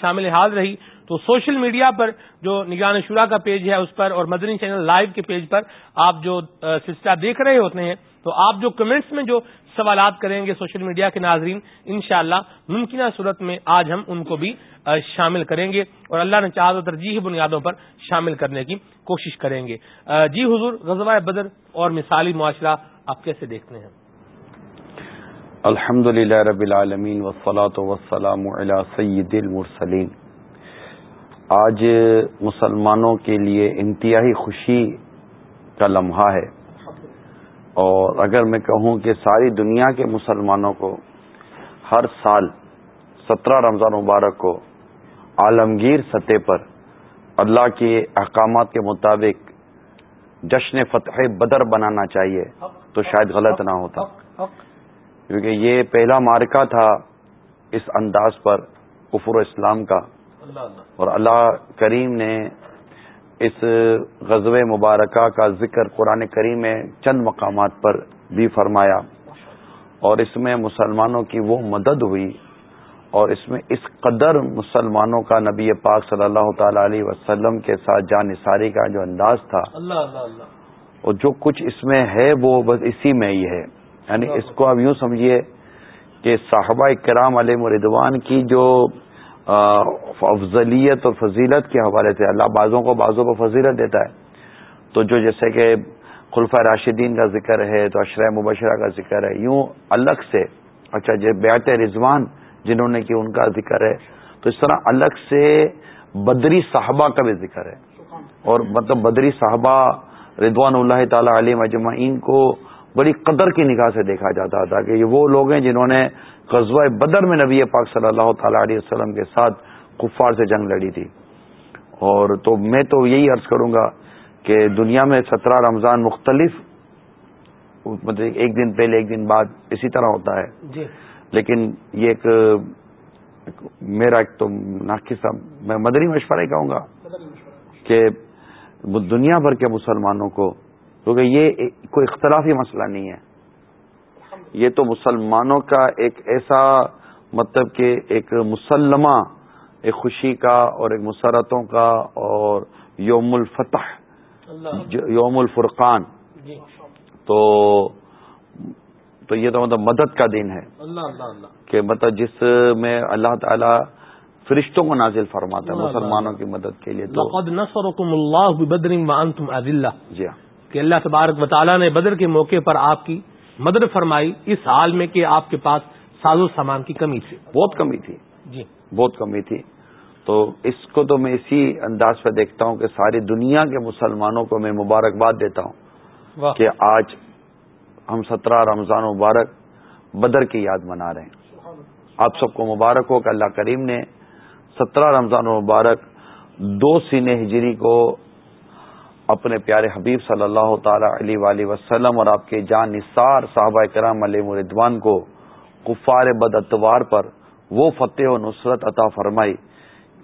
شامل حال رہی تو سوشل میڈیا پر جو نگران شورا کا پیج ہے اس پر اور مدنی چینل لائیو کے پیج پر آپ جو سلسلہ دیکھ رہے ہوتے ہیں تو آپ جو کمنٹس میں جو سوالات کریں گے سوشل میڈیا کے ناظرین، انشاءاللہ ممکنہ صورت میں آج ہم ان کو بھی شامل کریں گے اور اللہ نے چاہ ترجیحی بنیادوں پر شامل کرنے کی کوشش کریں گے۔ جی حضور، غزوہ بدر اور مثالی معاشرہ آپ کیسے دیکھتے ہیں؟ الحمد للہ رب العالمین وسلاۃ وسلام سید المرسلین۔ آج مسلمانوں کے لیے انتہائی خوشی کا لمحہ ہے۔ اور اگر میں کہوں کہ ساری دنیا کے مسلمانوں کو ہر سال سترہ رمضان مبارک کو عالمگیر سطح پر اللہ کے احکامات کے مطابق جشن فتح بدر بنانا چاہیے تو شاید غلط نہ ہوتا۔ کیونکہ یہ پہلا مارکا تھا اس انداز پر کفر و اسلام کا۔ اور اللہ کریم نے اس غزب مبارکہ کا ذکر قرآن کریم میں چند مقامات پر بھی فرمایا۔ اور اس میں مسلمانوں کی وہ مدد ہوئی۔ اور اس میں اس قدر مسلمانوں کا نبی پاک صلی اللہ تعالی علیہ وسلم کے ساتھ جان نثاری کا جو انداز تھا۔ اور جو کچھ اس میں ہے وہ بس اسی میں ہی ہے۔ یعنی اس کو آپ یوں سمجھیے کہ صحابہ کرام علیہ مردوان کی جو افضلیت اور فضیلت کے حوالے سے اللہ بازوں کو بازوں کو فضیلت دیتا ہے۔ تو جو جیسے کہ خلفہ راشدین کا ذکر ہے، تو اشرۂ مبشرہ کا ذکر ہے، یوں الگ سے اچھا جو بیعت رضوان جنہوں نے کی، ان کا ذکر ہے۔ تو اس طرح الگ سے بدری صحابہ کا بھی ذکر ہے۔ اور مطلب بدری صحابہ رضوان اللہ تعالی علیہ مجمعین کو بڑی قدر کی نگاہ سے دیکھا جاتا تھا کہ یہ وہ لوگ ہیں جنہوں نے غزوہ بدر میں نبی پاک صلی اللہ تعالی علیہ وسلم کے ساتھ کفار سے جنگ لڑی تھی۔ اور تو میں تو یہی عرض کروں گا کہ دنیا میں سترہ رمضان مختلف مطلب ایک دن پہلے ایک دن بعد اسی طرح ہوتا ہے۔ جی۔ لیکن یہ ایک میرا ایک تو ناقصہ میں مدری مشورہ ہی کہوں گا کہ دنیا بھر کے مسلمانوں کو کیونکہ یہ کوئی اختلافی مسئلہ نہیں ہے۔ یہ تو مسلمانوں کا ایک ایسا مطلب کہ ایک مسلمہ ایک خوشی کا اور ایک مسرتوں کا اور یوم الفتح یوم الفرقان۔ جی۔ تو تو یہ تو مطلب مدد کا دن ہے۔ کہ مطلب جس میں اللہ تعالی فرشتوں کو نازل فرماتا ہے مسلمانوں کی مدد کے لیے جی ہاں۔ کہ اللہ تبارک تعالیٰ نے بدر کے موقع پر آپ کی مدد فرمائی اس حال میں کہ آپ کے پاس ساز و سامان کی کمی تھی۔ بہت کمی تھی۔ جی۔ بہت کمی تھی۔ تو اس کو تو میں اسی انداز پہ دیکھتا ہوں کہ ساری دنیا کے مسلمانوں کو میں مبارکباد دیتا ہوں کہ آج ہم سترہ رمضان مبارک بدر کی یاد منا رہے ہیں۔ آپ سب کو مبارک ہو کہ اللہ کریم نے سترہ رمضان مبارک دو سینے ہجری کو اپنے پیارے حبیب صلی اللہ تعالی علیہ وآلہ وسلم اور آپ کے جان نثار صحابہ کرام علیہ مردوان کو کفار بد اتوار پر وہ فتح و نصرت عطا فرمائی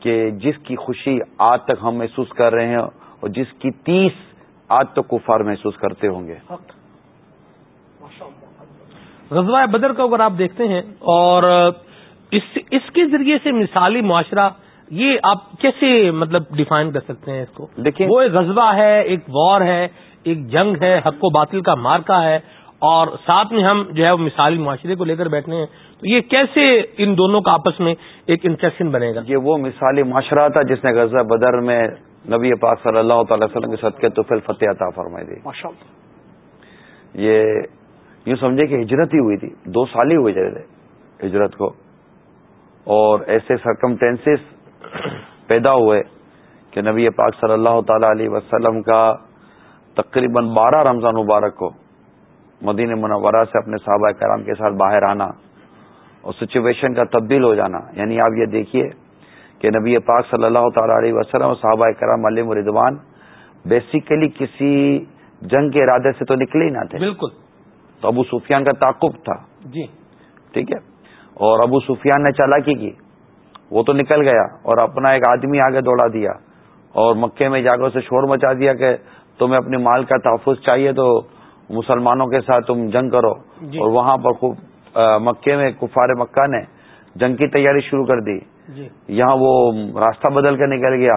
کہ جس کی خوشی آج تک ہم محسوس کر رہے ہیں اور جس کی تیس آج تک کفار محسوس کرتے ہوں گے۔ غزوہ بدر کو اگر آپ دیکھتے ہیں اور اس اس کے ذریعے سے مثالی معاشرہ یہ آپ کیسے مطلب ڈیفائن کر سکتے ہیں اس کو؟ دیکھیں وہ ایک غذبہ ہے ایک وار ہے ایک جنگ ہے حق و باطل کا مارکا ہے اور ساتھ میں ہم جو ہے وہ مثالی معاشرے کو لے کر بیٹھنے ہیں۔ تو یہ کیسے ان دونوں کا آپس میں ایک انٹریکشن بنے گا؟ یہ وہ مثالی معاشرہ تھا جس نے غزہ بدر میں نبی پاک صلی اللہ تعالی وسلم کے صدقے تو پھر فتح عطا فرمائی دی۔ یہ یوں سمجھے کہ ہجرت ہی ہوئی تھی دو سال ہی ہوئے جائے ہجرت کو۔ اور ایسے سرکمٹینسز پیدا ہوئے کہ نبی پاک صلی اللہ تعالی علیہ وسلم کا تقریباً بارہ رمضان مبارک کو مدین منورہ سے اپنے صحابہ کرام کے ساتھ باہر آنا اور سچویشن کا تبدیل ہو جانا۔ یعنی آپ یہ دیکھیے کہ نبی پاک صلی اللہ تعالی علیہ وسلم اور صحابہ کرام علیہ مردوان بیسیکلی کسی جنگ کے ارادے سے تو نکلے ہی نہ تھے۔ بالکل۔ تو ابو سفیان کا تعقب تھا۔ جی۔ ٹھیک ہے۔ اور ابو سفیان نے چالاکی کی۔ وہ تو نکل گیا اور اپنا ایک آدمی آگے دوڑا دیا اور مکے میں جا کر اسے شور مچا دیا کہ تمہیں اپنے مال کا تحفظ چاہیے تو مسلمانوں کے ساتھ تم جنگ کرو۔ جی۔ اور وہاں پر خوب مکے میں کفار مکہ نے جنگ کی تیاری شروع کر دی۔ جی۔ یہاں وہ راستہ بدل کر نکل گیا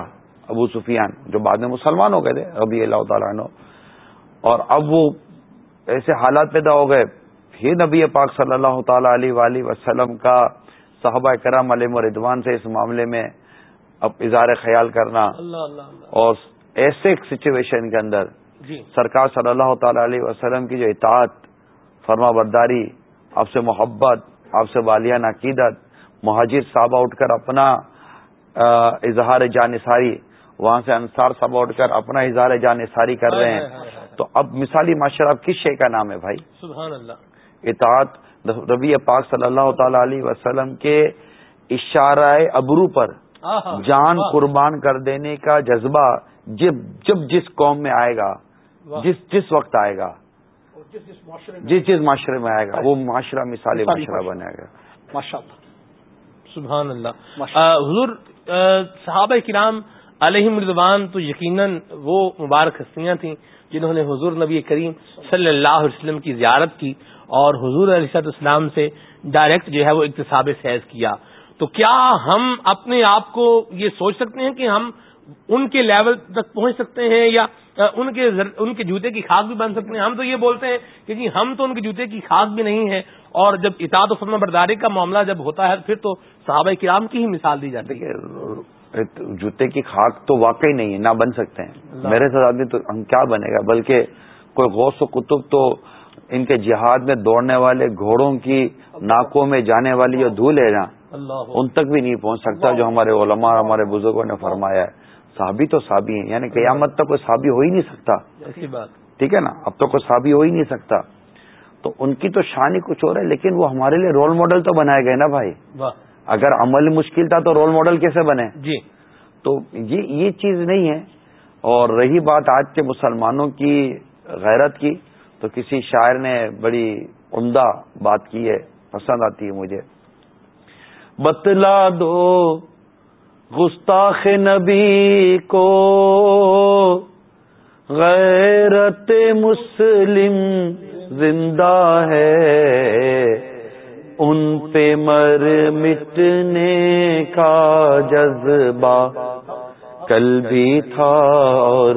ابو سفیان جو بعد میں مسلمان ہو گئے تھے ابھی اللہ تعالیٰ عنہ۔ اور اب وہ ایسے حالات پیدا ہو گئے۔ پھر نبی پاک صلی اللہ تعالی علیہ وآلہ وسلم کا صحابہ کرام علیہ مردوان سے اس معاملے میں اب اظہار خیال کرنا اللہ اللہ اور ایسے سچویشن کے اندر جی۔ سرکار صلی اللہ تعالی علیہ وسلم کی جو اطاعت فرما برداری آپ سے محبت آپ سے والیان عقیدت مہاجر صحابہ اٹھ کر اپنا اظہار جانصاری وہاں سے انصار صاحبہ اٹھ کر اپنا اظہار جانصاری کر رہے ہیں۔ تو اب مثالی معاشرہ کس شے کا نام ہے بھائی؟ سبحان اللہ۔ اطاعت ربی پاک صلی اللہ تعالی علیہ وسلم کے اشارہ ابرو پر جان قربان کر دینے کا جذبہ جب جب جس قوم میں آئے گا جس جس وقت آئے گا جس جس معاشرے میں آئے گا وہ معاشرہ مثالی معاشرہ بنے گا۔ ماشاء اللہ۔ سبحان اللہ حضور صحابہ کرام علیہ مردوان تو یقیناً وہ مبارک ہستیاں تھیں جنہوں نے حضور نبی کریم صلی اللہ علیہ وسلم کی زیارت کی۔ اور حضور علیہ اسلام سے ڈائریکٹ جو ہے وہ اقتصاب سیز کیا۔ تو کیا ہم اپنے آپ کو یہ سوچ سکتے ہیں کہ ہم ان کے لیول تک پہنچ سکتے ہیں یا ان کے ان کے جوتے کی خاک بھی بن سکتے ہیں؟ ہم تو یہ بولتے ہیں کہ جی ہم تو ان کے جوتے کی خاک بھی نہیں ہے اور جب اطاعت و فرما برداری کا معاملہ جب ہوتا ہے پھر تو صحابہ کرام کی ہی مثال دی جاتی ہے۔ جوتے کی خاک تو واقعی نہیں ہے نہ بن سکتے ہیں۔ میرے ساتھ آدمی تو ہم کیا بنے گا؟ بلکہ کوئی غوث و کتب تو ان کے جہاد میں دوڑنے والے گھوڑوں کی ناکوں میں جانے والی جو دھول ہے نا ان تک بھی نہیں پہنچ سکتا جو ہمارے علماء ہمارے بزرگوں نے فرمایا ہے۔ صحابی تو صحابی ہیں یعنی قیامت تک کوئی صحابی ہو ہی نہیں سکتا۔ ٹھیک ہے نا؟ اب تو کوئی صحابی ہو ہی نہیں سکتا۔ تو ان کی تو شان ہی کچھ اور ہے لیکن وہ ہمارے لیے رول ماڈل تو بنائے گئے نا بھائی۔ اگر عمل مشکل تھا تو رول ماڈل کیسے بنے؟ جی۔ تو یہ یہ چیز نہیں ہے۔ اور رہی بات آج کے مسلمانوں کی غیرت کی تو کسی شاعر نے بڑی عمدہ بات کی ہے، پسند آتی ہے مجھے۔ بتلا دو گستاخ نبی کو، غیرت مسلم زندہ ہے۔ ان پہ مر مٹنے کا جذبہ کل بھی تھا اور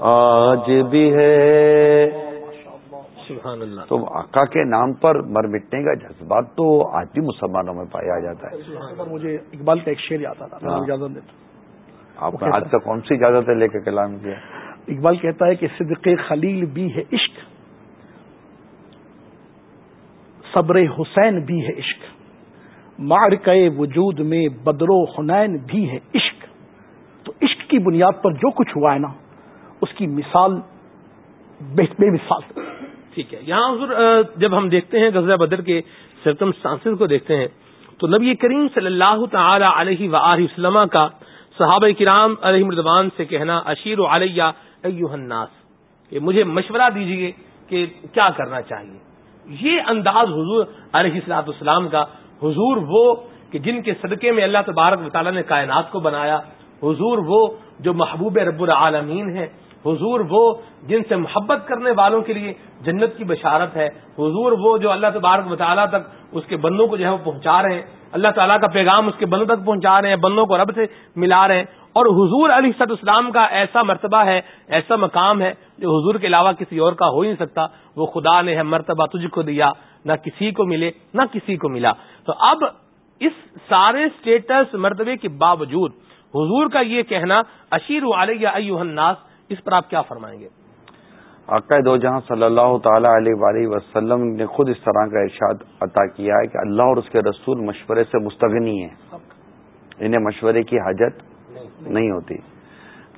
آج بھی ہے۔ سبحان اللہ۔ تو آقا کے نام پر مر مٹنے کا جذبات تو آج بھی مسلمانوں میں پایا جاتا ہے۔ مجھے اقبال کا ایک شعر یاد آتا ہاں۔ اجازت دیتا آپ نے آج تک کون سی اجازت ہے لے کے کلام کیا؟ اقبال کہتا ہے کہ صدق خلیل بھی ہے عشق صبر حسین بھی ہے عشق مار کے وجود میں بدر و حنین بھی ہے عشق۔ تو عشق کی بنیاد پر جو کچھ ہوا ہے نا اس کی مثال بے مثال۔ ٹھیک ہے۔ یہاں حضور جب ہم دیکھتے ہیں غزہ بدر کے سرکم سانسز کو دیکھتے ہیں، تو نبی کریم صلی اللہ تعالی علیہ و وسلم کا صحابہ کرام علیہ مردوان سے کہنا اشیر و علیہ الناس کہ مجھے مشورہ دیجیے کہ کیا کرنا چاہیے۔ یہ انداز حضور علیہ السلاط اسلام کا، حضور وہ کہ جن کے صدقے میں اللہ تبارک و تعالیٰ نے کائنات کو بنایا، حضور وہ جو محبوب رب العالمین ہے حضور وہ جن سے محبت کرنے والوں کے لیے جنت کی بشارت ہے، حضور وہ جو اللہ تبارک مطالعہ تک اس کے بندوں کو جو ہے وہ پہنچا رہے ہیں۔ اللہ تعالیٰ کا پیغام اس کے بندوں تک پہنچا رہے ہیں، بندوں کو رب سے ملا رہے ہیں۔ اور حضور علی صد اسلام کا ایسا مرتبہ ہے، ایسا مقام ہے جو حضور کے علاوہ کسی اور کا ہو ہی نہیں سکتا۔ وہ خدا نے ہے مرتبہ تجھ کو دیا، نہ کسی کو ملے، نہ کسی کو ملا۔ تو اب اس سارے اسٹیٹس مرتبے کے باوجود حضور کا یہ کہنا اشیر علیہ ایوہ الناس اس پر آپ کیا فرمائیں گے؟ آقا دو جہاں صلی اللہ تعالی علیہ وآلہ وسلم نے خود اس طرح کا ارشاد عطا کیا ہے کہ اللہ اور اس کے رسول مشورے سے مستغنی ہیں۔ انہیں مشورے کی حاجت نہیں ہوتی۔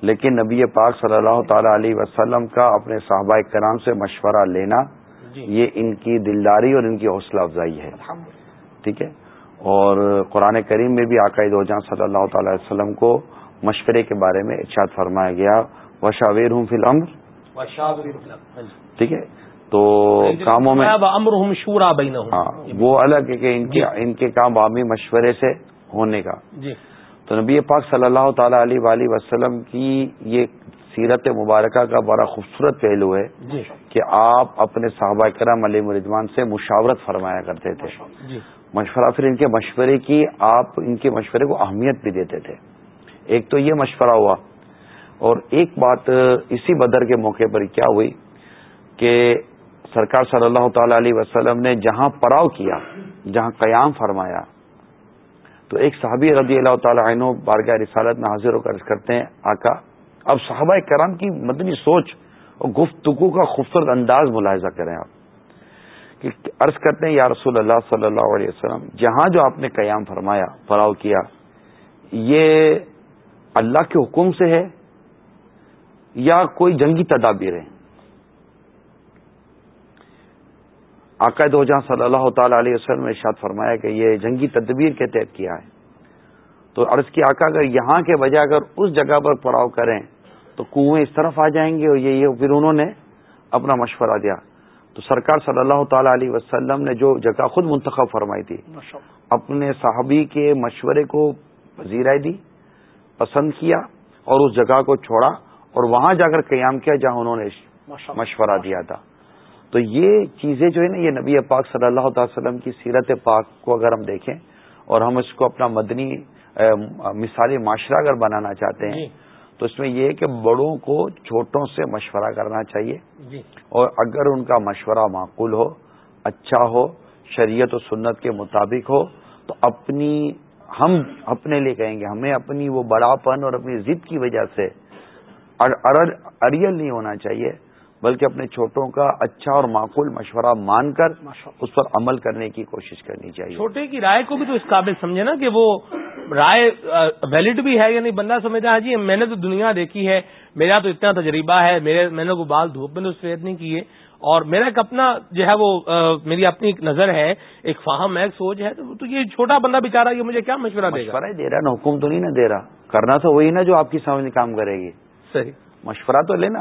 لیکن نبی پاک صلی اللہ تعالی علیہ وسلم کا اپنے صحابہ کرام سے مشورہ لینا جی۔ یہ ان کی دلداری اور ان کی حوصلہ افزائی ہے۔ ٹھیک ہے؟ اور قرآن کریم میں بھی عقائد دو جہاں صلی اللہ تعالی وسلم کو مشورے کے بارے میں ارشاد فرمایا گیا۔ وشاویر ہوں فی الامر. ٹھیک ہے؟ تو کاموں میں شورا ہاں وہ الگ ہے کہ ان کے جی۔ ان کے کام بامی مشورے سے ہونے کا۔ جی. تو نبی پاک صلی اللہ تعالی علیہ وآلہ وسلم کی یہ سیرت مبارکہ کا بڑا خوبصورت پہلو ہے جی. کہ آپ اپنے صحابہ کرم علی مردوان سے مشاورت فرمایا کرتے تھے۔ جی. مشورہ پھر ان کے مشورے کی آپ ان کے مشورے کو اہمیت بھی دیتے تھے۔ ایک تو یہ مشورہ ہوا اور ایک بات اسی بدر کے موقع پر کیا ہوئی کہ سرکار صلی اللہ تعالی علیہ وسلم نے جہاں پڑاؤ کیا، جہاں قیام فرمایا، تو ایک صحابی رضی اللہ تعالی عنہ بارگاہ رسالت میں حاضر ہو کر کرتے ہیں، آقا، اب صحابہ کرام کی مدنی سوچ اور گفتگو کا خوبصورت انداز ملاحظہ کریں آپ۔ کہ عرض کرتے ہیں، یا رسول اللہ صلی اللہ علیہ وسلم، جہاں جو آپ نے قیام فرمایا فراؤ کیا، یہ اللہ کے حکم سے ہے یا کوئی جنگی تدابیر ہے عقائد و جہاں صلی اللہ تعالی علیہ وسلم نے ارشاد فرمایا کہ یہ جنگی تدبیر کے تحت کیا ہے۔ تو عرض کی آقا اگر یہاں کے بجائے اگر اس جگہ پر پڑاؤ کریں تو کنویں اس طرف آ جائیں گے اور یہ پھر انہوں نے اپنا مشورہ دیا۔ تو سرکار صلی اللہ تعالی علیہ وسلم نے جو جگہ خود منتخب فرمائی تھی اپنے صحابی کے مشورے کو پذیرائی دی پسند کیا اور اس جگہ کو چھوڑا۔ اور وہاں جا کر قیام کیا جہاں انہوں نے مشورہ دیا تھا تو یہ چیزیں جو ہے نا یہ نبی پاک صلی اللہ تعالی وسلم کی سیرت پاک کو اگر ہم دیکھیں اور ہم اس کو اپنا مدنی مثالی معاشرہ اگر بنانا چاہتے ہیں جی۔ تو اس میں یہ ہے کہ بڑوں کو چھوٹوں سے مشورہ کرنا چاہیے جی۔ اور اگر ان کا مشورہ معقول ہو اچھا ہو شریعت و سنت کے مطابق ہو تو اپنی ہم اپنے لیے کہیں گے ہمیں اپنی وہ بڑاپن اور اپنی ضد کی وجہ سے اریل نہیں ہونا چاہیے بلکہ اپنے چھوٹوں کا اچھا اور معقول مشورہ مان کر اس پر عمل کرنے کی کوشش کرنی چاہیے۔ چھوٹے کی رائے کو بھی تو اس قابل سمجھے نا کہ وہ رائے ویلڈ بھی ہے یا نہیں بندہ سمجھتا ہے جی میں نے تو دنیا دیکھی ہے میرا تو اتنا تجربہ ہے میرے میں نے کو بال دھوپ میں سفید نہیں کیے اور میرا ایک اپنا جو ہے وہ میری اپنی ایک نظر ہے ایک فاہم ہے ایک سوچ ہے تو یہ چھوٹا بندہ بےچارا یہ مجھے کیا مشورہ دے گا؟ دے رہا نا حکم تو نہیں نا دے رہا۔ کرنا تو وہی نا جو آپ کی سمجھ کام کرے گی۔ صحیح۔ مشورہ تو لینا۔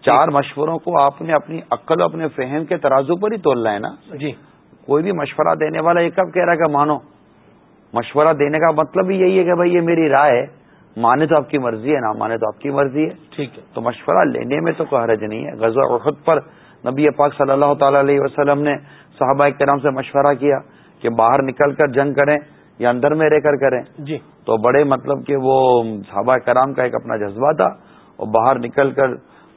چار مشوروں کو آپ نے اپنی عقل اپنے فہم کے ترازو پر ہی تولنا ہے نا۔ جی۔ کوئی بھی مشورہ دینے والا یہ کب کہہ رہا ہے کہ مانو۔ مشورہ دینے کا مطلب ہی یہی ہے کہ بھائی یہ میری رائے ہے۔ مانے تو آپ کی مرضی ہے نہ مانے تو آپ کی مرضی ہے۔ ٹھیک ہے۔ تو مشورہ لینے میں تو کوئی حرج نہیں ہے۔ غزہ احد پر نبی پاک صلی اللہ تعالی علیہ وسلم نے صحابہ کرام سے مشورہ کیا کہ باہر نکل کر جنگ کریں یا اندر میں رہ کر کریں۔ جی۔ تو بڑے مطلب کہ وہ صحابہ کرام کا ایک اپنا جذبہ تھا۔ اور باہر نکل کر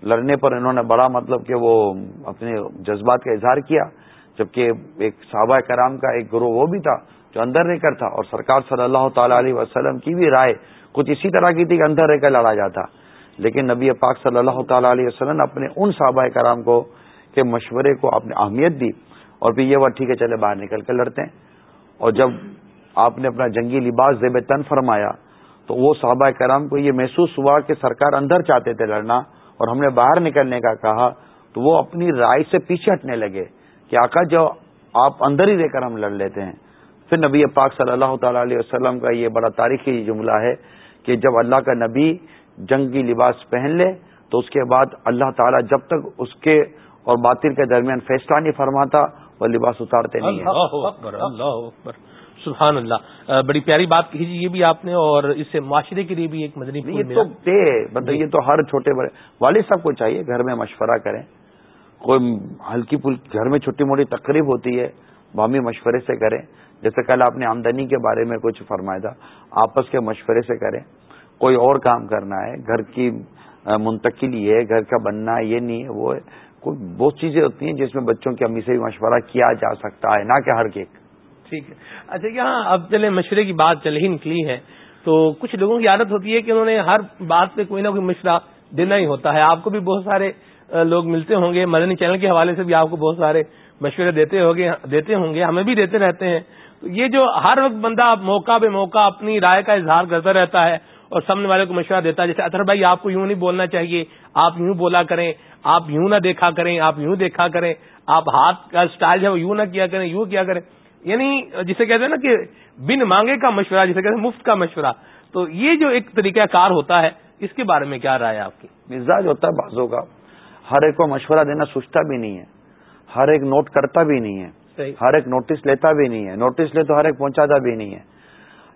لڑنے پر انہوں نے بڑا مطلب کہ وہ اپنے جذبات کا اظہار کیا، جبکہ ایک صحابہ کرام کا ایک گروہ وہ بھی تھا جو اندر رہ کر تھا اور سرکار صلی اللہ تعالی علیہ وسلم کی بھی رائے کچھ اسی طرح کی تھی کہ اندر رہ کر لڑا جاتا۔ لیکن نبی پاک صلی اللہ تعالی علیہ وسلم نے اپنے ان صحابہ کرام کو کے مشورے کو آپ نے اہمیت دی اور پھر یہ وہ ٹھیک ہے چلے باہر نکل کر لڑتے ہیں۔ اور جب آپ نے اپنا جنگی لباس زیب تن فرمایا تو وہ صحابہ کرام کو یہ محسوس ہوا کہ سرکار اندر چاہتے تھے لڑنا اور ہم نے باہر نکلنے کا کہا، تو وہ اپنی رائے سے پیچھے ہٹنے لگے کہ آقا جو آپ اندر ہی رہ کر ہم لڑ لیتے ہیں۔ پھر نبی پاک صلی اللہ تعالی علیہ وسلم کا یہ بڑا تاریخی جملہ ہے کہ جب اللہ کا نبی جنگی لباس پہن لے، تو اس کے بعد اللہ تعالیٰ جب تک اس کے اور باطل کے درمیان فیصلہ نہیں فرماتا، وہ لباس اتارتے نہیں سبحان اللہ. بڑی پیاری بات کہی جی یہ بھی آپ نے اور اس سے معاشرے کے لیے بھی ایک مدنی یہ تو مطلب یہ تو ہر چھوٹے بڑے والد صاحب کو چاہیے گھر میں مشورہ کریں۔ کوئی ہلکی پھل گھر میں چھوٹی موٹی تقریب ہوتی ہے بامی مشورے سے کریں۔ جیسے کل آپ نے آمدنی کے بارے میں کچھ فرمایا تھا آپس کے مشورے سے کریں۔ کوئی اور کام کرنا ہے گھر کی منتقلی ہے گھر کا بننا یہ نہیں ہے وہ کوئی بہت چیزیں ہوتی ہیں جس میں بچوں کی امی سے بھی مشورہ کیا جا سکتا ہے نہ کہ ہر ایک ٹھیک ہے۔ اچھا یہاں اب چلے مشورے کی بات چل ہی نکلی ہے۔ تو کچھ لوگوں کی عادت ہوتی ہے کہ انہوں نے ہر بات پہ کوئی نہ کوئی مشورہ دینا ہی ہوتا ہے۔ آپ کو بھی بہت سارے لوگ ملتے ہوں گے۔ مدنی چینل کے حوالے سے بھی آپ کو بہت سارے مشورے دیتے دیتے ہوں گے، ہمیں بھی دیتے رہتے ہیں۔ تو یہ جو ہر وقت بندہ موقع بے موقع اپنی رائے کا اظہار کرتا رہتا ہے اور سامنے والے کو مشورہ دیتا ہے، جیسے اطہر بھائی، آپ کو یوں نہیں بولنا چاہیے، آپ یوں بولا کریں، آپ یوں نہ دیکھا کریں، آپ یوں دیکھا کریں، آپ ہاتھ کا اسٹائل ہے وہ یوں نہ کیا کریں، یوں کیا کریں۔ یعنی جسے کہتے ہیں نا کہ بن مانگے کا مشورہ جسے کہتے ہیں مفت کا مشورہ۔ تو یہ جو ایک طریقہ کار ہوتا ہے اس کے بارے میں کیا رائے آپ کی؟ مزاج ہوتا ہے بازوں کا ہر ایک کو مشورہ دینا سوچتا بھی نہیں ہے۔ ہر ایک نوٹ کرتا بھی نہیں ہے۔ ہر ایک نوٹس لیتا بھی نہیں ہے۔ نوٹس لے تو ہر ایک پہنچاتا بھی نہیں ہے۔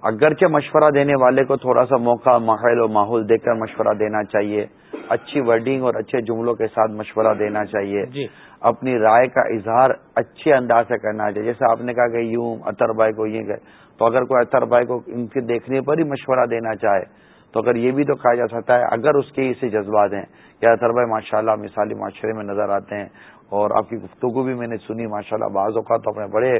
اگرچہ مشورہ دینے والے کو تھوڑا سا موقع ماحول و ماحول دے کر مشورہ دینا چاہیے۔ اچھی ورڈنگ اور اچھے جملوں کے ساتھ مشورہ دینا چاہیے۔ جی۔ اپنی رائے کا اظہار اچھے انداز سے کرنا چاہیے۔ جیسے آپ نے کہا کہ یوں اطر بھائی کو یہ گئے تو اگر کوئی اطر بھائی کو ان کے دیکھنے پر ہی مشورہ دینا چاہے تو اگر یہ بھی تو کہا جا سکتا ہے اگر اس کے اسے جذبات ہیں کہ اطر بھائی ماشاء اللہ مثالی معاشرے میں نظر آتے ہیں اور آپ کی گفتگو بھی میں نے سنی ماشاء اللہ بعض اوقات تو اپنے بڑے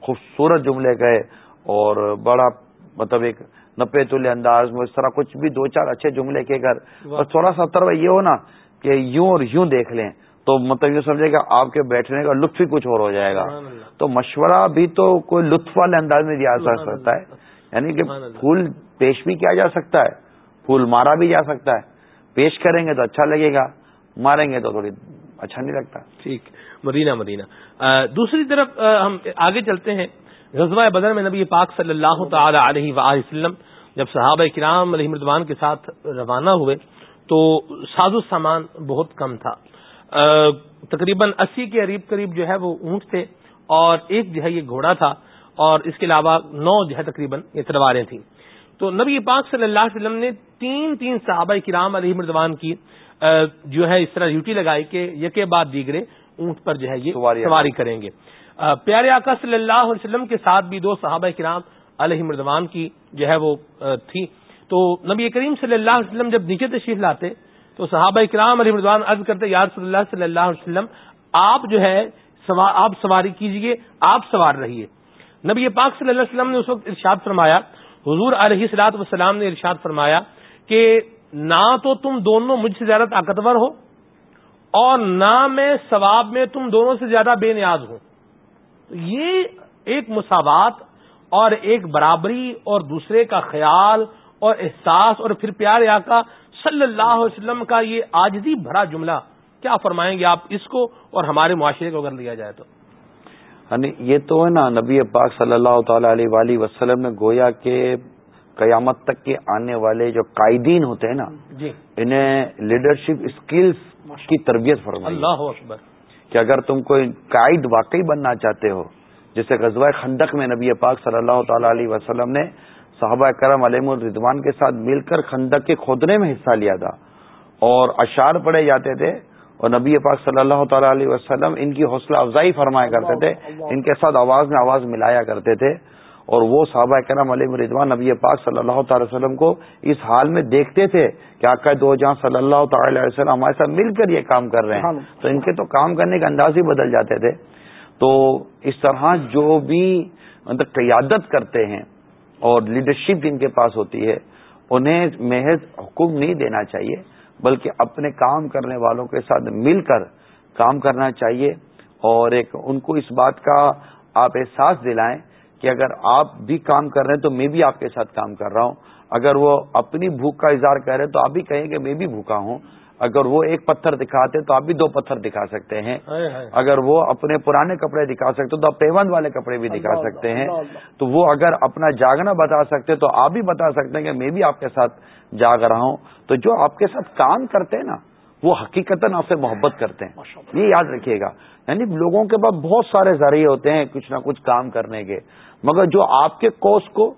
خوبصورت جملے گئے اور بڑا مطلب ایک نپے تلے انداز میں اس طرح کچھ بھی دو چار اچھے جملے کے کر۔ اور تھوڑا سا اطر بھائی یہ ہو نا کہ یوں اور یوں دیکھ لیں۔ تو مطلب یہ سمجھے کہ آپ کے بیٹھنے کا لطف ہی کچھ اور ہو جائے گا۔ تو مشورہ بھی تو کوئی لطف والے انداز میں دیا جا سکتا ہے۔ یعنی کہ پھول پیش بھی کیا جا سکتا ہے پھول مارا بھی جا سکتا ہے۔ پیش کریں گے تو اچھا لگے گا ماریں گے تو تھوڑی اچھا نہیں لگتا۔ ٹھیک۔ مدینہ مدینہ۔ دوسری طرف ہم آگے چلتے ہیں۔ غزوہ بدر میں نبی پاک صلی اللہ تعالی علیہ وسلم جب صحابہ کرام علیہ مردوان کے ساتھ روانہ ہوئے تو ساز و سامان بہت کم تھا۔ تقریباً اسی کے قریب قریب جو ہے وہ اونٹ تھے اور ایک جو ہے یہ گھوڑا تھا اور اس کے علاوہ نو جو ہے تقریباً یہ تلواریں تھیں۔ تو نبی پاک صلی اللہ علیہ وسلم نے تین تین صحابہ کرام علیہ مردوان کی جو ہے اس طرح ڈیوٹی لگائی کہ یکے بعد دیگرے اونٹ پر جو ہے یہ سواری کریں گے۔ پیارے آقا صلی اللہ علیہ وسلم کے ساتھ بھی دو صحابہ کرام علیہ مردوان کی جو ہے وہ تھی۔ تو نبی کریم صلی اللہ علیہ وسلم جب نیچے تشریف لاتے تو صحابہ کرام علی مردوان عرض کرتے یا رسول اللہ صلی اللہ علیہ وسلم، آپ جو ہے آپ سواری کیجیے، آپ سوار رہیے۔ نبی پاک صلی اللہ علیہ وسلم نے اس وقت ارشاد فرمایا، حضور علیہ سلاط وسلام نے ارشاد فرمایا کہ نہ تو تم دونوں مجھ سے زیادہ طاقتور ہو اور نہ میں ثواب میں تم دونوں سے زیادہ بے نیاز ہوں۔ یہ ایک مساوات اور ایک برابری اور دوسرے کا خیال اور احساس اور پھر پیار آقا صلی اللہ علیہ وسلم کا یہ آجزی بھرا جملہ کیا فرمائیں گے آپ اس کو اور ہمارے معاشرے کو اگر لیا جائے تو؟ یعنی یہ تو ہے نا نبی پاک صلی اللہ تعالی علیہ وسلم نے گویا کہ قیامت تک کے آنے والے جو قائدین ہوتے ہیں نا جی۔ انہیں لیڈرشپ اسکلز کی تربیت فرمائی۔ اللہ اکبر۔ کہ اگر تم کوئی قائد واقعی بننا چاہتے ہو جیسے غزوہ خندق میں نبی پاک صلی اللہ تعالی علیہ وسلم نے صحابہ کرم علیہ الردوان کے ساتھ مل کر خندق کے کھودنے میں حصہ لیا تھا اور اشعار پڑے جاتے تھے اور نبی پاک صلی اللہ تعالی علیہ وسلم ان کی حوصلہ افزائی فرمایا کرتے تھے ان کے ساتھ آواز میں آواز ملایا کرتے تھے اور وہ صحابہ کرم علیہ مردوان نبی پاک صلی اللہ تعالی وسلم کو اس حال میں دیکھتے تھے کہ آقا دو جہاں صلی اللہ تعالی علیہ وسلم ہمارے ساتھ مل کر یہ کام کر رہے ہیں۔ تو ان کے تو کام کرنے کے انداز ہی بدل جاتے تھے۔ تو اس طرح جو بھی مطلب قیادت کرتے ہیں اور لیڈرشپ جن کے پاس ہوتی ہے، انہیں محض حکم نہیں دینا چاہیے، بلکہ اپنے کام کرنے والوں کے ساتھ مل کر کام کرنا چاہیے۔ اور ایک ان کو اس بات کا آپ احساس دلائیں کہ اگر آپ بھی کام کر رہے ہیں تو میں بھی آپ کے ساتھ کام کر رہا ہوں۔ اگر وہ اپنی بھوک کا اظہار کر رہے ہیں تو آپ بھی کہیں کہ میں بھی بھوکا ہوں۔ اگر وہ ایک پتھر دکھاتے تو آپ بھی دو پتھر دکھا سکتے ہیں۔ اگر وہ اپنے پرانے کپڑے دکھا سکتے تو آپ پیوند والے کپڑے بھی دکھا سکتے ہیں۔ تو وہ اگر اپنا جاگنا بتا سکتے تو آپ بھی بتا سکتے ہیں کہ میں بھی آپ کے ساتھ جاگ رہا ہوں۔ تو جو آپ کے ساتھ کام کرتے ہیں نا وہ حقیقت آپ سے محبت کرتے ہیں۔ یہ یاد رکھیے گا۔ یعنی لوگوں کے پاس بہت سارے ذریعے ہوتے ہیں کچھ نہ کچھ کام کرنے کے۔ مگر جو آپ کے کوس کو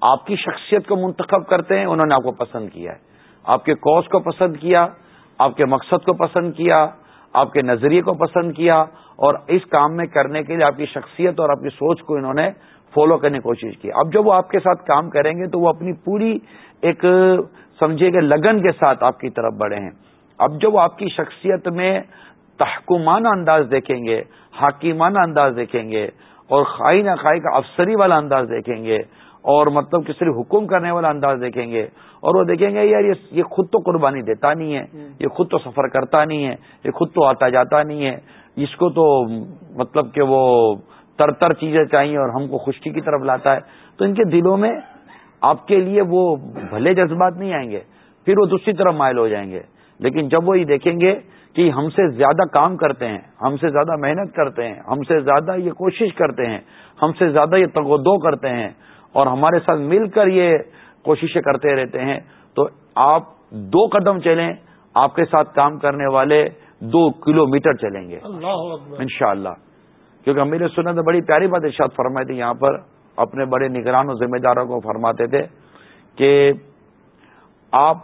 آپ کی شخصیت کو منتخب کرتے ہیں انہوں نے آپ کو پسند کیا ہے۔ آپ کے کوس کو پسند کیا آپ کے مقصد کو پسند کیا، آپ کے نظریے کو پسند کیا اور اس کام میں کرنے کے لیے آپ کی شخصیت اور آپ کی سوچ کو انہوں نے فالو کرنے کی کوشش کی۔ اب جب وہ آپ کے ساتھ کام کریں گے تو وہ اپنی پوری ایک سمجھے گا لگن کے ساتھ آپ کی طرف بڑھے ہیں۔ اب جب وہ آپ کی شخصیت میں تحکمانہ انداز دیکھیں گے حاکیمانہ انداز دیکھیں گے اور خائی نہ خائی کا افسری والا انداز دیکھیں گے اور مطلب کہ صرف حکم کرنے والا انداز دیکھیں گے اور وہ دیکھیں گے یار یہ خود تو قربانی دیتا نہیں ہے یہ خود تو سفر کرتا نہیں ہے یہ خود تو آتا جاتا نہیں ہے۔ اس کو تو مطلب کہ وہ تر تر چیزیں چاہیے اور ہم کو خشکی کی طرف لاتا ہے۔ تو ان کے دلوں میں آپ کے لیے وہ بھلے جذبات نہیں آئیں گے پھر وہ دوسری طرف مائل ہو جائیں گے۔ لیکن جب وہ یہ دیکھیں گے کہ ہم سے زیادہ کام کرتے ہیں ہم سے زیادہ محنت کرتے ہیں ہم سے زیادہ یہ کوشش کرتے ہیں ہم سے زیادہ یہ تگودو کرتے ہیں اور ہمارے ساتھ مل کر یہ کوششیں کرتے رہتے ہیں تو آپ دو قدم چلیں آپ کے ساتھ کام کرنے والے دو کلو میٹر چلیں گے۔ ان شاء اللہ کیونکہ ہم میرے سنت بڑی پیاری بات ارشاد فرمائی تھی یہاں پر اپنے بڑے نگران و ذمہ داروں کو فرماتے تھے کہ آپ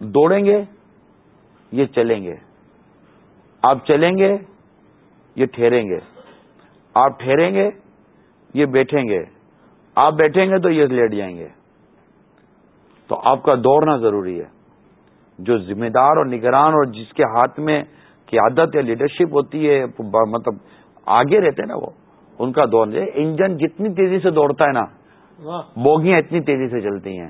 دوڑیں گے یہ چلیں گے۔ آپ چلیں گے یہ ٹھہریں گے۔ آپ ٹھہریں گے یہ بیٹھیں گے۔ آپ بیٹھیں گے تو یہ لیٹ جائیں گے۔ تو آپ کا دوڑنا ضروری ہے۔ جو ذمہ دار اور نگران اور جس کے ہاتھ میں قیادت یا لیڈرشپ ہوتی ہے مطلب آگے رہتے ہیں نا وہ ان کا دور انجن جتنی تیزی سے دوڑتا ہے نا بوگیاں اتنی تیزی سے چلتی ہیں۔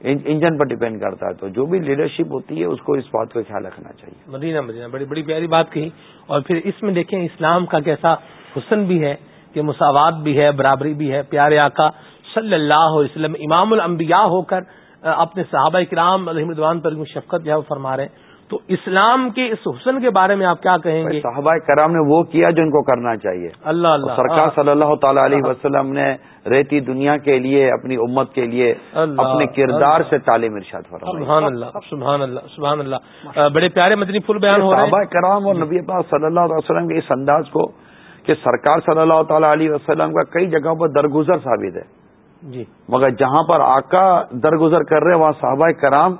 انجن پر ڈپینڈ کرتا ہے۔ تو جو بھی لیڈرشپ ہوتی ہے اس کو اس بات کا خیال رکھنا چاہیے۔ مدینہ مدینہ بڑی بڑی پیاری بات کہی۔ اور پھر اس میں دیکھیں اسلام کا کیسا حسن بھی ہے۔ کہ مساوات بھی ہے برابری بھی ہے۔ پیارے آقا صلی اللہ علیہ وسلم امام الانبیاء ہو کر اپنے صحابہ کرام علیہ مردوان پر شفقت جو ہے وہ فرما رہے ہیں۔ تو اسلام کے اس حسن کے بارے میں آپ کیا کہیں گے؟ صحابہ کرام نے وہ کیا جو ان کو کرنا چاہیے۔ اللہ اللہ۔ سرکار صلی اللہ تعالی علیہ وسلم نے رہتی دنیا کے لیے اپنی امت کے لیے اپنے کردار سے تعلیم ارشاد سبحان اللہ سبحان اللہ سبحان اللہ بڑے پیارے مدنی پھول بیان ہو صحابہ کرام اور نبی پاک صلی اللہ علیہ وسلم کے اس انداز کو کہ سرکار صلی اللہ تعالی علیہ وسلم کا کئی جگہوں پر درگزر ثابت ہے۔ جی۔ مگر جہاں پر آقا درگزر کر رہے وہاں صحابہ کرام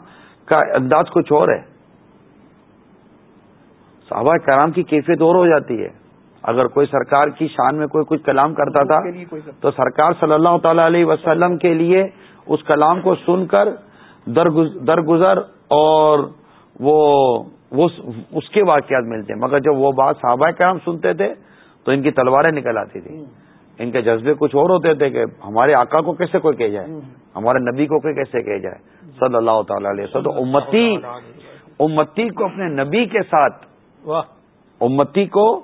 کا انداز کچھ اور ہے۔ صحابہ کرام کی کیفیت اور ہو جاتی ہے۔ اگر کوئی سرکار کی شان میں کوئی کچھ کلام کرتا تھا تو سرکار صلی اللہ تعالی علیہ وسلم کے لیے اس کلام کو سن کر درگزر اور وہ اس کے واقعات ملتے ہیں۔ مگر جب وہ بات صحابہ کرام سنتے تھے تو ان کی تلواریں نکل آتی تھی ان کے جذبے کچھ اور ہوتے تھے کہ ہمارے آقا کو کیسے کوئی کہہ جائے؟ ہمارے نبی کو کوئی کیسے کہہ جائے؟ صلی اللہ تعالی علیہ وسلم۔ امتی امتی کو اپنے نبی کے ساتھ امتی کو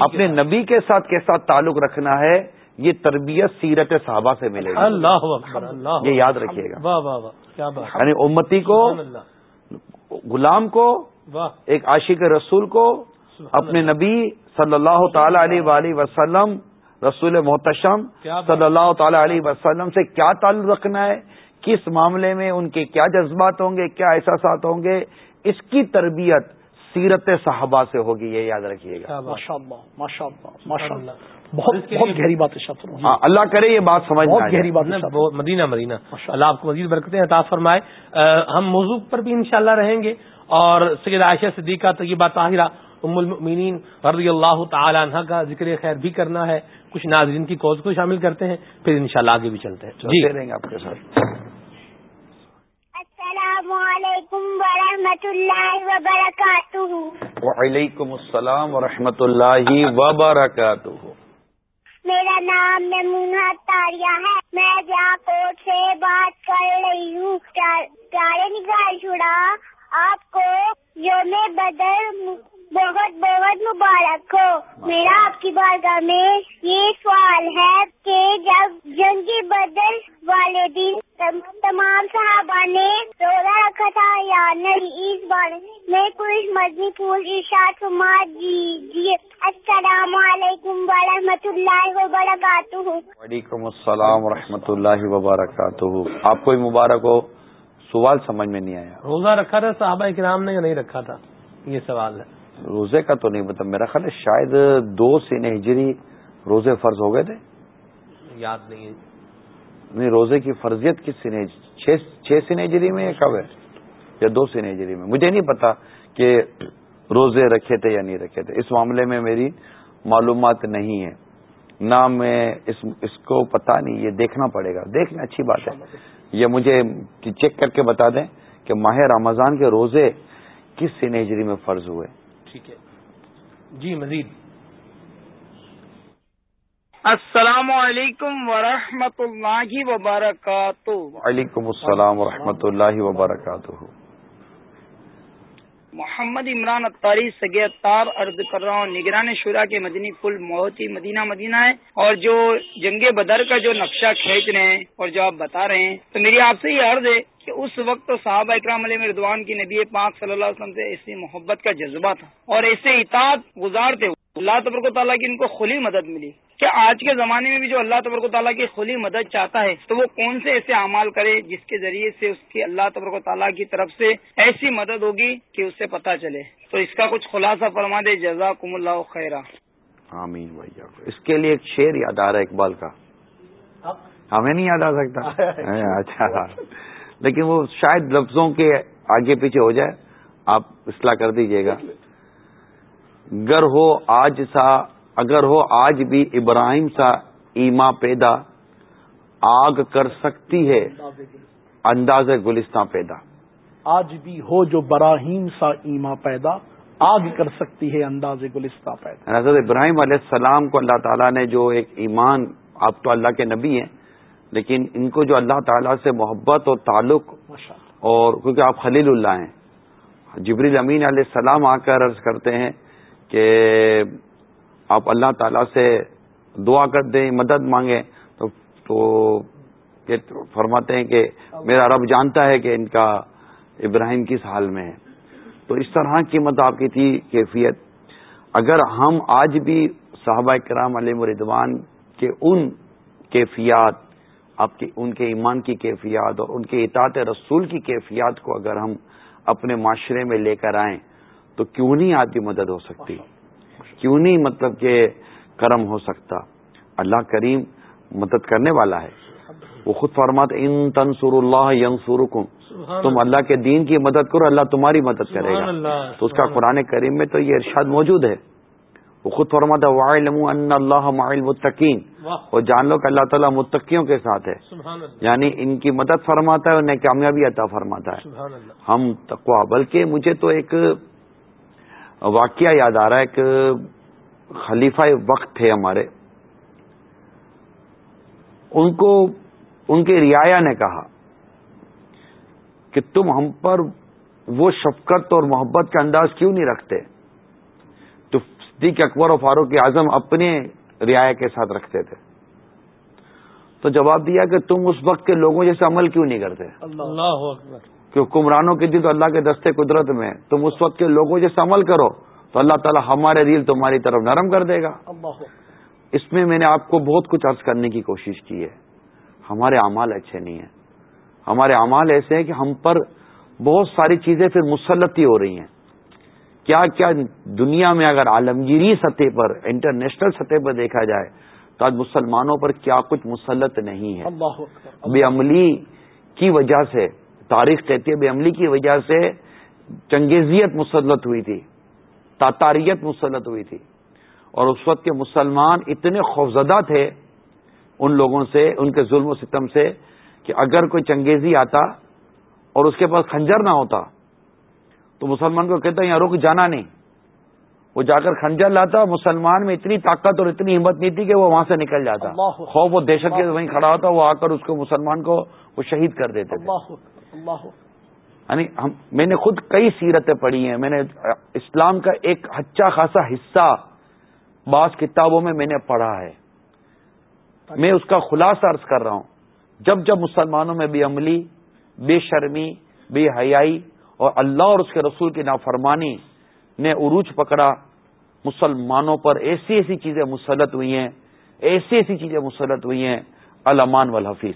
اپنے نبی کے ساتھ۔ کے ساتھ تعلق رکھنا ہے؟ یہ تربیت سیرت صحابہ سے ملے گی۔ اللہ یہ یاد رکھیے گا۔ یعنی امتی کو غلام کو ایک عاشق رسول کو اپنے نبی صلی اللہ تعالی علیہ وآلہ وسلم رسول محتشم صلی اللہ تعالی علیہ وسلم سے کیا تعلق رکھنا ہے؟ کس معاملے میں ان کے کیا جذبات ہوں گے؟ کیا احساسات ہوں گے؟ اس کی تربیت سیرت صحابہ سے ہوگی یہ یاد رکھیے گا۔ بہت بہت گہری بات ہاں اللہ کرے یہ بات سمجھ بہت گہری بات مدینہ مدینہ۔ اللہ آپ کو مزید برکتیں عطا فرمائے۔ ہم موضوع پر بھی انشاءاللہ رہیں گے اور سید عائشہ صدیقہ تو یہ بات طاہرہ ام المؤمنین رضی اللہ تعالی عنہ کا ذکر خیر بھی کرنا ہے۔ کچھ ناظرین کی کوز کو شامل کرتے ہیں پھر انشاءاللہ آگے بھی چلتے ہیں۔ جی۔ رہیں گے آپ کے ساتھ۔ السلام علیکم ورحمۃ اللہ وبرکاتہ۔ وعلیکم السلام ورحمۃ اللہ وبرکاتہ۔ میرا نام نمونہ تاریہ ہے۔ میں جہاں کوٹ سے بات کر رہی ہوں۔ پیارے نگاہ چھڑا آپ کو یوم بدر بہت بہت مبارک ہو۔ میرا آپ کی بارگاہ میں یہ سوال ہے کہ جب جنگی بدل والے دن تمام صحابہ نے روزہ رکھا تھا یا نہیں اس بارے میں کچھ مدنی پھول ارشاد فرما دیجیے۔ السلام علیکم ورحمۃ اللہ وبرکاتہ۔ وعلیکم السلام و اللہ وبرکاتہ۔ آپ کو مبارک ہو سوال سمجھ میں نہیں آیا۔ روزہ رکھا تھا صحابہ کرام نے یا نہیں رکھا تھا؟ یہ سوال ہے۔ روزے کا تو نہیں مطلب میرا خیال ہے شاید دو سین ہجری روزے فرض ہو گئے تھے۔ یاد نہیں نہیں روزے کی فرضیت کس سین چھ سین ہجری میں کب ہے؟ یا دو سین ہجری میں۔ مجھے نہیں پتا کہ روزے رکھے تھے یا نہیں رکھے تھے۔ اس معاملے میں میری معلومات نہیں ہے۔ نہ میں اس اس کو پتا نہیں یہ دیکھنا پڑے گا۔ دیکھنا اچھی بات ہے۔ یہ مجھے چیک کر کے بتا دیں کہ ماہ رمضان کے روزے کس سین ہجری میں فرض ہوئے۔ ٹھیک ہے۔ جی مزید۔ السلام علیکم ورحمۃ اللہ وبرکاتہ۔ وعلیکم السلام ورحمۃ اللہ وبرکاتہ۔ محمد عمران اتاری سگے اتار عرض کر رہا ہوں۔ نگران شورا کے مدنی پل موتی مدینہ مدینہ ہے اور جو جنگ بدر کا جو نقشہ کھینچ رہے ہیں اور جو آپ بتا رہے ہیں، تو میری آپ سے یہ عرض ہے کہ اس وقت تو صحابہ اکرام علیہ مردوان کی نبی پاک صلی اللہ علیہ وسلم سے ایسی محبت کا جذبہ تھا اور ایسے اطاعت گزارتے ہوئے اللہ تبرک و تعالیٰ کی ان کو کھلی مدد ملی۔ کہ آج کے زمانے میں بھی جو اللہ تبرک و تعالیٰ کی کھلی مدد چاہتا ہے تو وہ کون سے ایسے اعمال کرے جس کے ذریعے سے اس کی اللہ تبرک و تعالیٰ کی طرف سے ایسی مدد ہوگی کہ اس سے پتہ چلے؟ تو اس کا کچھ خلاصہ فرما دے جزا کم اللہ خیرہ آمین بھائی اس کے لیے ایک شعر یاد آ رہا ہے اقبال کا۔ ہمیں نہیں یاد آ سکتا۔ اچھا۔ لیکن وہ شاید لفظوں کے آگے پیچھے ہو جائے۔ آپ اصلاح کر دیجیے گا۔ گر ہو آج سا اگر ہو آج بھی ابراہیم سا ایما پیدا آگ کر سکتی ہے انداز گلستان پیدا۔ آج بھی ہو جو براہیم سا ایما پیدا آگ کر سکتی ہے انداز گلستہ پیدا۔ حضرت ابراہیم علیہ السلام کو اللہ تعالیٰ نے جو ایک ایمان آپ تو اللہ کے نبی ہیں لیکن ان کو جو اللہ تعالیٰ سے محبت اور تعلق اور کیونکہ آپ خلیل اللہ ہیں جبریل امین علیہ السلام آ کر عرض کرتے ہیں کہ آپ اللہ تعالیٰ سے دعا کر دیں، مدد مانگیں، تو تو فرماتے ہیں کہ میرا رب جانتا ہے کہ ان کا ابراہیم کس حال میں ہے۔ تو اس طرح کی آپ کی تھی، کیفیت۔ اگر ہم آج بھی صحابہ کرام علیہ مردوان کے ان کیفیات، آپ کی ان کے ایمان کی کیفیات اور ان کے اطاعت رسول کی کیفیات کو اگر ہم اپنے معاشرے میں لے کر آئیں تو کیوں نہیں آپ کی مدد ہو سکتی؟ کیوں نہیں مطلب کہ کرم ہو سکتا؟ اللہ کریم مدد کرنے والا ہے۔ وہ خود فرمات ان تنسر اللہ ینسر تم اللہ کے دین کی مدد کرو اللہ تمہاری مدد کرے گا۔ تو اس کا قرآن کریم میں تو یہ ارشاد موجود ہے۔ وہ خود فرماتا ان اللہ متقین وہ جان لو کہ اللہ تعالیٰ متقیوں کے ساتھ ہے۔ یعنی ان کی مدد فرماتا ہے انہیں کامیابی عطا فرماتا ہے۔ ہم تقوا بلکہ مجھے تو ایک واقعہ یاد آ رہا ہے ایک خلیفہ وقت تھے ہمارے۔ ان کو، ان کے رعایا نے کہا کہ تم ہم پر وہ شفقت اور محبت کا انداز کیوں نہیں رکھتے؟ تو صدیق اکبر و فاروق اعظم اپنے رعایا کے ساتھ رکھتے تھے۔ تو جواب دیا کہ تم اس وقت کے لوگوں جیسے عمل کیوں نہیں کرتے؟ اللہ کہ حکمرانوں کے دل تو اللہ کے دستے قدرت میں تم اس وقت کے لوگوں جیسے عمل کرو تو اللہ تعالیٰ ہمارے دل تمہاری طرف نرم کر دے گا۔ اس میں میں نے آپ کو بہت کچھ عرض کرنے کی کوشش کی ہے۔ ہمارے اعمال اچھے نہیں ہیں۔ ہمارے اعمال ایسے ہیں کہ ہم پر بہت ساری چیزیں پھر مسلط ہی ہو رہی ہیں۔ کیا کیا دنیا میں اگر عالمگیری سطح پر انٹرنیشنل سطح پر دیکھا جائے تو آج مسلمانوں پر کیا کچھ مسلط نہیں ہے۔ بے عملی کی وجہ سے تاریخ کہتی ہے بے عملی کی وجہ سے چنگیزیت مسلط ہوئی تھی تاتاریت مسلط ہوئی تھی۔ اور اس وقت کے مسلمان اتنے خوفزدہ تھے ان لوگوں سے ان کے ظلم و ستم سے کہ اگر کوئی چنگیزی آتا اور اس کے پاس خنجر نہ ہوتا تو مسلمان کو کہتا یہاں رک جانا نہیں۔ وہ جا کر خنجر لاتا مسلمان میں اتنی طاقت اور اتنی ہمت نہیں تھی کہ وہ وہاں سے نکل جاتا۔ خوف و دہشت کے وہیں کھڑا ہوتا وہ آ کر اس کو مسلمان کو وہ شہید کر دیتے اللہ. یعنی میں نے خود کئی سیرتیں پڑھی ہیں. میں نے اسلام کا ایک اچھا خاصا حصہ بعض کتابوں میں میں نے پڑھا ہے. میں اس کا خلاصہ عرض کر رہا ہوں. جب جب مسلمانوں میں بے عملی، بے شرمی، بے حیائی اور اللہ اور اس کے رسول کی نافرمانی نے عروج پکڑا، مسلمانوں پر ایسی ایسی چیزیں مسلط ہوئی ہیں، ایسی ایسی چیزیں مسلط ہوئی ہیں الامان والحفیظ.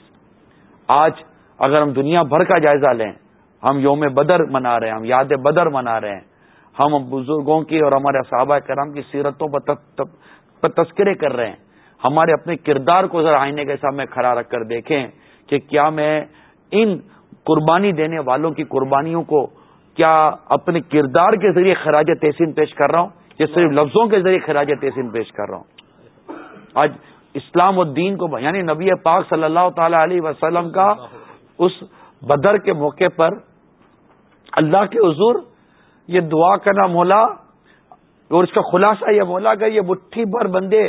آج اگر ہم دنیا بھر کا جائزہ لیں، ہم یوم بدر منا رہے ہیں، ہم یاد بدر منا رہے ہیں۔ ہم بزرگوں کی اور ہمارے صحابہ کرام کی سیرتوں پر تذکرے کر رہے ہیں۔ ہمارے اپنے کردار کو ذرا آئینے کے سامنے کھڑا رکھ کر دیکھیں کہ کیا میں ان قربانی دینے والوں کی قربانیوں کو کیا اپنے کردار کے ذریعے خراج تحسین پیش کر رہا ہوں، یا صرف لفظوں کے ذریعے خراج تحسین پیش کر رہا ہوں؟ آج اسلام الدین کو یعنی نبی پاک صلی اللہ تعالی علیہ وسلم کا اس بدر کے موقع پر اللہ کے حضور یہ دعا کرنا مولا اور اس کا خلاصہ یہ مولا کہ یہ مٹھی بھر بندے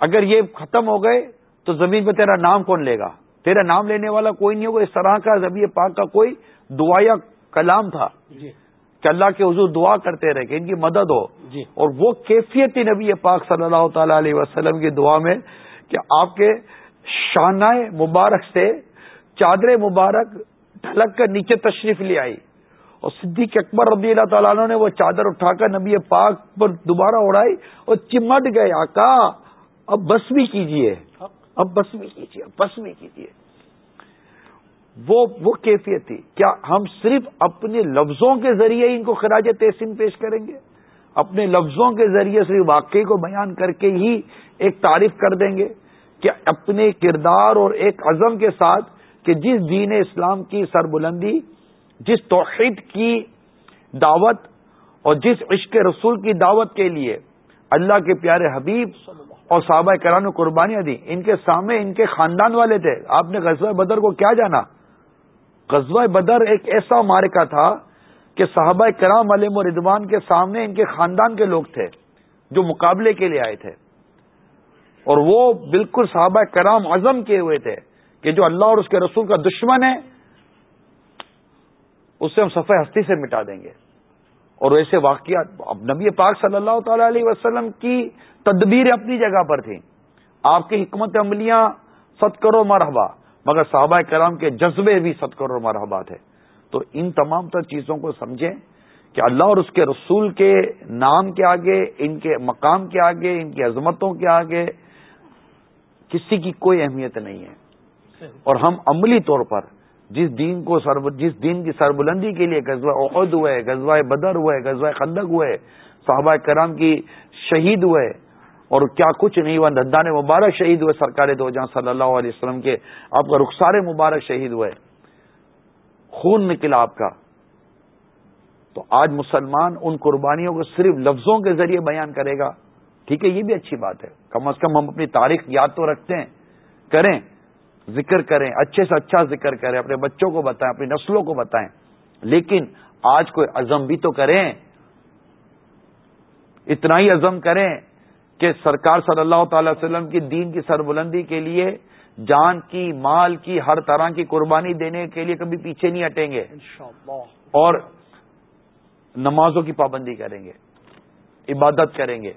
اگر یہ ختم ہو گئے تو زمین پہ تیرا نام کون لے گا؟ تیرا نام لینے والا کوئی نہیں ہوگا اس طرح کا زبی پاک کا کوئی دعا یا کلام تھا جی۔ کہ اللہ کے حضور دعا کرتے رہے کہ ان کی مدد ہو۔ جی۔ اور وہ کیفیت نبی پاک صلی اللہ تعالی علیہ وسلم کی دعا میں کہ آپ کے شانہ مبارک سے چادر مبارک ڈھلک کر نیچے تشریف لے آئی۔ اور صدیق اکبر رضی اللہ تعالیٰ عنہ نے وہ چادر اٹھا کر نبی پاک پر دوبارہ اڑائی اور چمٹ گئے۔ آقا، اب بس بھی کیجیے اب بس بھی کیجیے بس بھی کیجیے وہ وہ کیفیت تھی۔ کیا ہم صرف اپنے لفظوں کے ذریعے ان کو خراج تحسین پیش کریں گے؟ اپنے لفظوں کے ذریعے صرف واقعے کو بیان کر کے ہی ایک تعریف کر دیں گے کہ اپنے کردار اور ایک عزم کے ساتھ کہ جس دین اسلام کی سربلندی، جس توحید کی دعوت اور جس عشق رسول کی دعوت کے لیے اللہ کے پیارے حبیب اور صحابہ کرام نے قربانیاں دی ان کے سامنے ان کے خاندان والے تھے۔ آپ نے غزوہ بدر کو کیا جانا؟ غزوہ بدر ایک ایسا مارکا تھا کہ صحابہ کرام علیہ ردوان کے سامنے ان کے خاندان کے لوگ تھے جو مقابلے کے لیے آئے تھے۔ اور وہ بالکل صحابہ کرام عزم کیے ہوئے تھے۔ کہ جو اللہ اور اس کے رسول کا دشمن ہے اسے ہم صفحہ ہستی سے مٹا دیں گے۔ اور ایسے واقعات، اب نبی پاک صلی اللہ تعالی علیہ وسلم کی تدبیر اپنی جگہ پر تھی آپ کی حکمت عملیاں ست کرو مرحبا مگر صحابہ کرام کے جذبے بھی ست کرو مرحبا تھے۔ تو ان تمام تر چیزوں کو سمجھیں کہ اللہ اور اس کے رسول کے نام کے آگے، ان کے مقام کے آگے، ان کی عظمتوں کے آگے کسی کی کوئی اہمیت نہیں ہے۔ اور ہم عملی طور پر جس دین کو جس دین کی سربلندی کے لیے غزوہ عہد ہوئے، غزوہ بدر ہوئے، غزوہ خندق ہوئے، صحابہ کرام کی شہید ہوئے، اور کیا کچھ نہیں ہوا، دندان مبارک شہید ہوئے، سرکار دو جہاں صلی اللہ علیہ وسلم کے آپ کا رخسار مبارک شہید ہوئے، خون نکلا آپ کا۔ تو آج مسلمان ان قربانیوں کو صرف لفظوں کے ذریعے بیان کرے گا۔ ٹھیک ہے، یہ بھی اچھی بات ہے۔ کم از کم ہم اپنی تاریخ یاد تو رکھتے ہیں، کریں۔ ذکر کریں اچھے سے اچھا ذکر کریں اپنے بچوں کو بتائیں اپنی نسلوں کو بتائیں۔ لیکن آج کوئی عزم بھی تو کریں۔ اتنا ہی عزم کریں کہ سرکار صلی اللہ تعالی وسلم کی دین کی سربلندی کے لیے جان کی مال کی ہر طرح کی قربانی دینے کے لیے کبھی پیچھے نہیں ہٹیں گے۔ اور نمازوں کی پابندی کریں گے عبادت کریں گے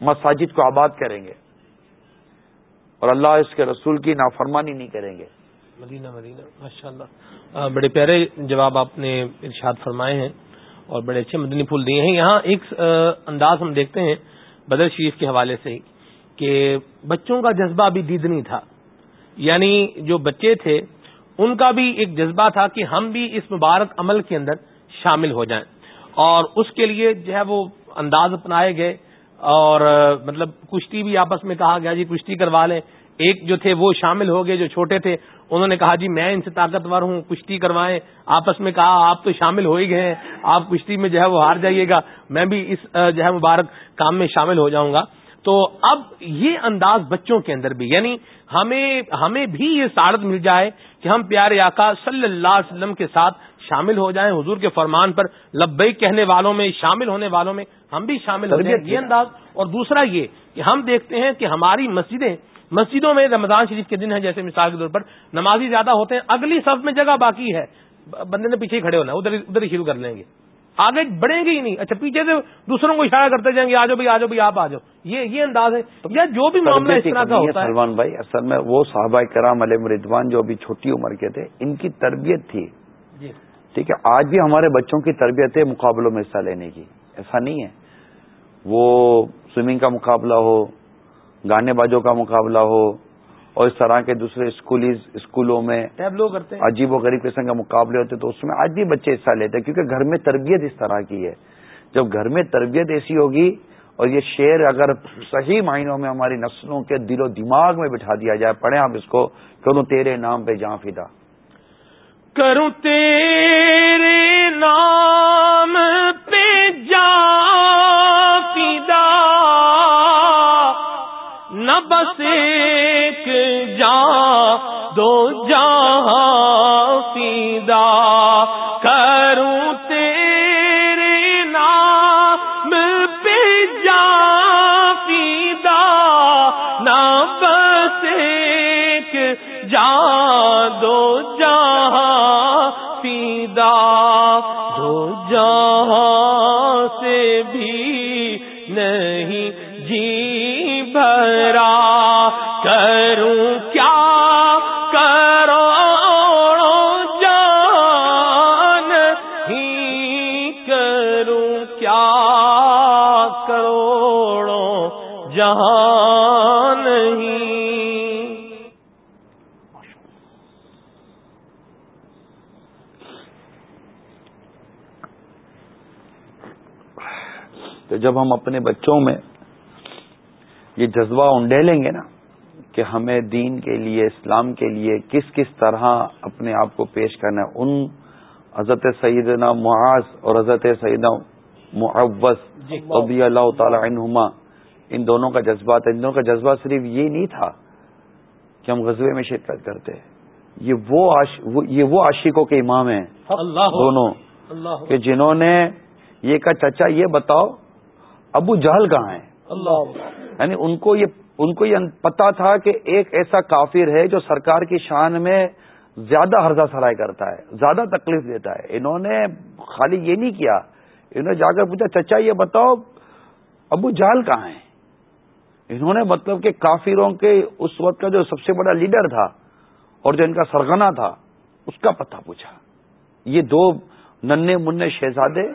مساجد کو آباد کریں گے۔ اور اللہ اس کے رسول کی نافرمانی نہیں کریں گے۔ مدینہ مدینہ ماشاء اللہ بڑے پیارے جواب آپ نے ارشاد فرمائے ہیں اور بڑے اچھے مدنی پھول دیے ہیں۔ یہاں ایک انداز ہم دیکھتے ہیں بدر شریف کے حوالے سے کہ بچوں کا جذبہ بھی دیدنی تھا۔ یعنی جو بچے تھے، ان کا بھی ایک جذبہ تھا کہ ہم بھی اس مبارک عمل کے اندر شامل ہو جائیں۔ اور اس کے لیے جو ہے وہ انداز اپنائے گئے اور مطلب کشتی بھی آپس میں کہا گیا جی کشتی کروا لیں۔ ایک جو تھے وہ شامل ہو گئے جو چھوٹے تھے، انہوں نے کہا جی میں ان سے طاقتور ہوں، کشتی کروائیں۔ آپس میں کہا، آپ تو شامل ہو ہی گئے ہیں، آپ کشتی میں جو ہے وہ ہار جائیے گا۔ میں بھی اس جو ہے مبارک کام میں شامل ہو جاؤں گا۔ تو اب یہ انداز بچوں کے اندر بھی یعنی ہمیں ہمیں بھی یہ سعادت مل جائے کہ ہم پیارے آقا صلی اللہ علیہ وسلم کے ساتھ شامل ہو جائیں حضور کے فرمان پر لبئی کہنے والوں میں شامل ہونے والوں میں ہم بھی شامل ہو جائیں یہ انداز۔ اور دوسرا یہ کہ ہم دیکھتے ہیں کہ ہماری مسجدیں مسجدوں میں رمضان شریف کے دن ہے جیسے مثال کے طور پر نمازی زیادہ ہوتے ہیں اگلی صف میں جگہ باقی ہے۔ بندے نے پیچھے کھڑے ہونا ادھر ادھر ہی شروع کر لیں گے۔ آگے بڑھیں گے ہی نہیں۔ اچھا پیچھے سے دوسروں کو اشارہ کرتے جائیں گے آجو بھائی آجو بھائی آپ آ جاؤ۔ یہ یہ انداز ہے۔ یا جو بھی معاملہ اس طرح کا ہوتا ہے۔ سلمان بھائی اصل میں وہ صحابہ کرام علیہ مردوان جو ابھی چھوٹی عمر کے تھے ان کی تربیت تھی۔ جی۔ ٹھیک ہے آج بھی ہمارے بچوں کی تربیت ہے مقابلوں میں حصہ لینے کی ایسا نہیں ہے۔ وہ سوئمنگ کا مقابلہ ہو گانے بازوں کا مقابلہ ہو اور اس طرح کے دوسرے اسکولوں میں کرتے عجیب و غریب قسم کا مقابلے ہوتے تو اس میں آج بھی بچے حصہ لیتے ہیں کیونکہ گھر میں تربیت اس طرح کی ہے۔ جب گھر میں تربیت ایسی ہوگی اور یہ شعر اگر صحیح معنوں میں ہماری نسلوں کے دل و دماغ میں بٹھا دیا جائے پڑھیں آپ اس کو کروں تیرے نام پہ جہاں فدا۔ کروں تیرے نام پہ جا فدا۔ نہ بس ایک جا دو جہاں خدا دو جان جب ہم اپنے بچوں میں یہ جذبہ انڈے لیں گے نا کہ ہمیں دین کے لیے اسلام کے لیے کس کس طرح اپنے آپ کو پیش کرنا ہے ان حضرت سیدنا معاذ اور حضرت سیدنا معوث جی۔ رضی اللہ تعالی عنہما ان دونوں کا جذبہ تھا۔ ان دونوں کا جذبہ صرف یہ نہیں تھا کہ ہم غزبے میں شرکت کرتے یہ وہ وہ- یہ وہ عاشقوں کے امام ہیں۔ اللہ۔ دونوں۔ اللہ۔ کہ جنہوں نے یہ کہا چچا یہ بتاؤ ابو جہل کہاں ہیں؟ اللہ یعنی ان کو یہ ان کو یہ پتا تھا کہ ایک ایسا کافر ہے جو سرکار کی شان میں زیادہ ہرزہ سرائے کرتا ہے زیادہ تکلیف دیتا ہے۔ انہوں نے خالی یہ نہیں کیا انہوں نے جا کر پوچھا چچا یہ بتاؤ ابو جہل کہاں ہیں؟ انہوں نے مطلب کہ کافروں کے اس وقت کا جو سب سے بڑا لیڈر تھا اور جو ان کا سرگنا تھا اس کا پتہ پوچھا۔ یہ دو ننے منع شہزادے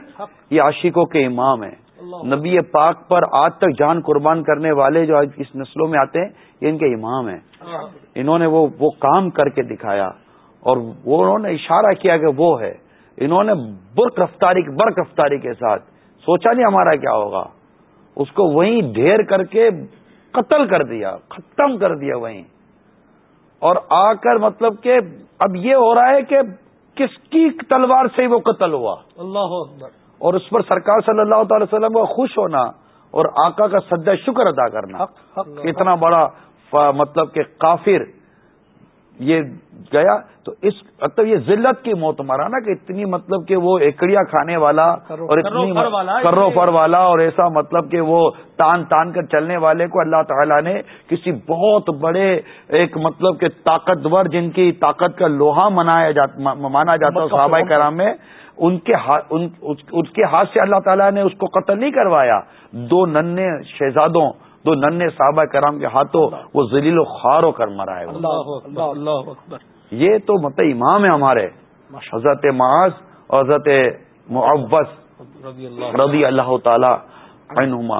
یہ عاشقوں کے امام ہیں۔ نبی پاک پر آج تک جان قربان کرنے والے جو آج اس نسلوں میں آتے ہیں یہ ان کے امام ہیں۔ انہوں نے وہ وہ کام کر کے دکھایا اور وہ انہوں نے اشارہ کیا کہ وہ ہے۔ انہوں نے برق رفتاری برق رفتاری کے ساتھ سوچا نہیں ہمارا کیا ہوگا۔ اس کو وہیں ڈھیر کر کے قتل کر دیا ختم کر دیا وہیں۔ اور آ کر مطلب کہ اب یہ ہو رہا ہے کہ کس کی تلوار سے وہ قتل ہوا۔ اللہ اکبر۔ اور اس پر سرکار صلی اللہ تعالی وسلم کو خوش ہونا اور آقا کا سدا شکر ادا کرنا. کہ اتنا بڑا مطلب کہ کافر یہ گیا. تو اس مطلب یہ ذلت کی موت مارا نا کہ اتنی مطلب کہ وہ ایکڑیاں کھانے والا اور اتنی کرو فر والا اور ایسا مطلب کہ وہ تان تان کر چلنے والے کو اللہ تعالیٰ نے کسی بہت بڑے ایک مطلب کہ طاقتور جن کی طاقت کا لوہا منایا جاتا مانا جاتا ہے صحابہ کرام میں ان کے ہاتھ ان اس کے ہاتھ سے اللہ تعالیٰ نے اس کو قتل نہیں کروایا۔ دو ننے شہزادوں دو ننے صحابہ کرام کے ہاتھوں وہ ذلیل و خوار ہو کر مرائے اللہ اللہ یہ تو مطلب امام ہے ہمارے۔ حضرت معاذ اور حضرت معوث رضی اللہ تعالی عنہما۔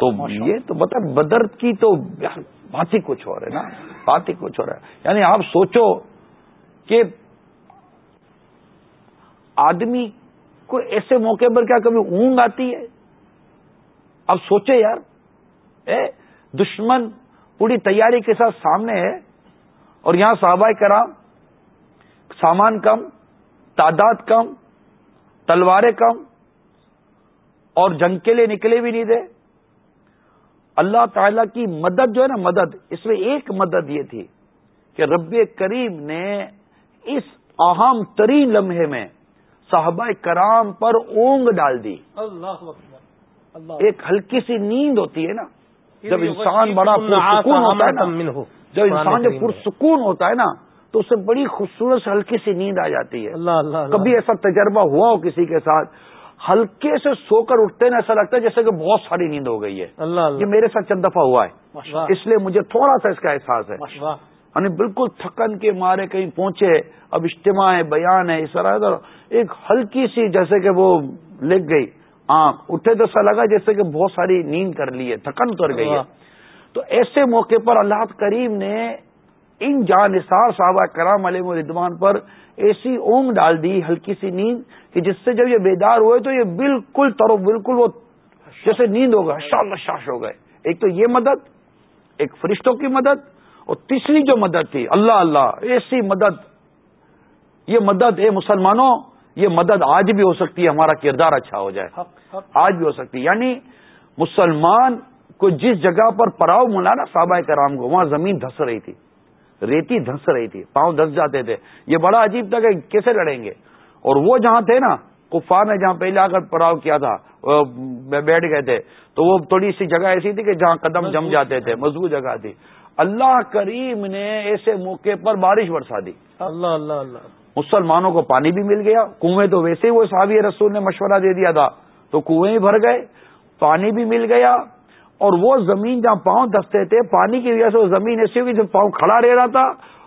تو یہ تو مطلب بدر کی تو بات ہی کچھ اور ہے نا۔ بات ہی کچھ اور ہے۔ یعنی آپ سوچو کہ آدمی کو ایسے موقع پر کیا کبھی اونگ آتی ہے؟ اب سوچے یار، اے، دشمن پوری تیاری کے ساتھ سامنے ہے اور یہاں صحابہ کرام، سامان کم، تعداد کم، تلواریں کم اور جنگ کے لیے نکلے بھی نہیں تھے۔ اللہ تعالی کی مدد جو ہے نا، مدد، اس میں ایک مدد یہ تھی کہ رب کریم نے اس اہم ترین لمحے میں صحابہ کرام پر اونگ ڈال دی۔ اللہ اللہ۔ ایک ہلکی سی نیند ہوتی ہے نا۔ جب انسان بڑا پرسکون ہوتا ہے نا جب انسان جب پرسکون ہوتا ہے نا تو اسے بڑی خوبصورت سے ہلکی سی نیند آ جاتی ہے۔ اللہ اللہ اللہ۔ کبھی ایسا تجربہ ہوا ہو کسی کے ساتھ ہلکے سے سو کر اٹھتے نا ایسا لگتا ہے جیسے کہ بہت ساری نیند ہو گئی ہے۔ اللہ یہ میرے ساتھ چند دفعہ ہوا ہے۔ اس لیے مجھے تھوڑا سا اس کا احساس ہے۔ یعنی بالکل تھکن کے مارے کہیں پہنچے اب اجتماع ہے بیان ہے اس طرح ایک ہلکی سی جیسے کہ وہ لگ گئی آنکھ اٹھے تو ایسا لگا جیسے کہ بہت ساری نیند کر لی ہے تھکن اتر گئی ہے۔ تو ایسے موقع پر اللہ کریم نے ان جان نثار صحابہ کرام علیہ مردوان پر ایسی اونگ ڈال دی ہلکی سی نیند کہ جس سے جب یہ بیدار ہوئے تو یہ بالکل ترو بالکل وہ جیسے نیند ہو گئے شاش ہو گئے ایک تو یہ مدد ایک فرشتوں کی مدد اور تیسری جو مدد تھی اللہ اللہ ایسی مدد۔ یہ مدد اے مسلمانوں یہ مدد آج بھی ہو سکتی ہے ہمارا کردار اچھا ہو جائے۔ حق حق۔ آج بھی ہو سکتی ہے۔ یعنی مسلمان کو جس جگہ پر پڑاؤ ملا نا صحابہ کرام کو وہاں زمین دھس رہی تھی۔ ریتی دھس رہی تھی پاؤں دھس جاتے تھے۔ یہ بڑا عجیب تھا کہ کیسے لڑیں گے۔ اور وہ جہاں تھے نا کفار نے جہاں پہلے آ کر پڑاؤ کیا تھا بیٹھ گئے تھے۔ تو وہ تھوڑی سی جگہ ایسی تھی کہ جہاں قدم جم جاتے تھے مضبوط جگہ تھی۔ اللہ کریم نے ایسے موقع پر بارش برسا دی۔ اللہ اللہ اللہ۔ مسلمانوں کو پانی بھی مل گیا کنویں تو ویسے ہی وہ صحابی رسول نے مشورہ دے دیا تھا تو کنویں بھر گئے پانی بھی مل گیا۔ اور وہ زمین جہاں پاؤں دستے تھے پانی کی وجہ سے وہ زمین ایسی ہوگی جب پاؤں کھڑا رہ رہا تھا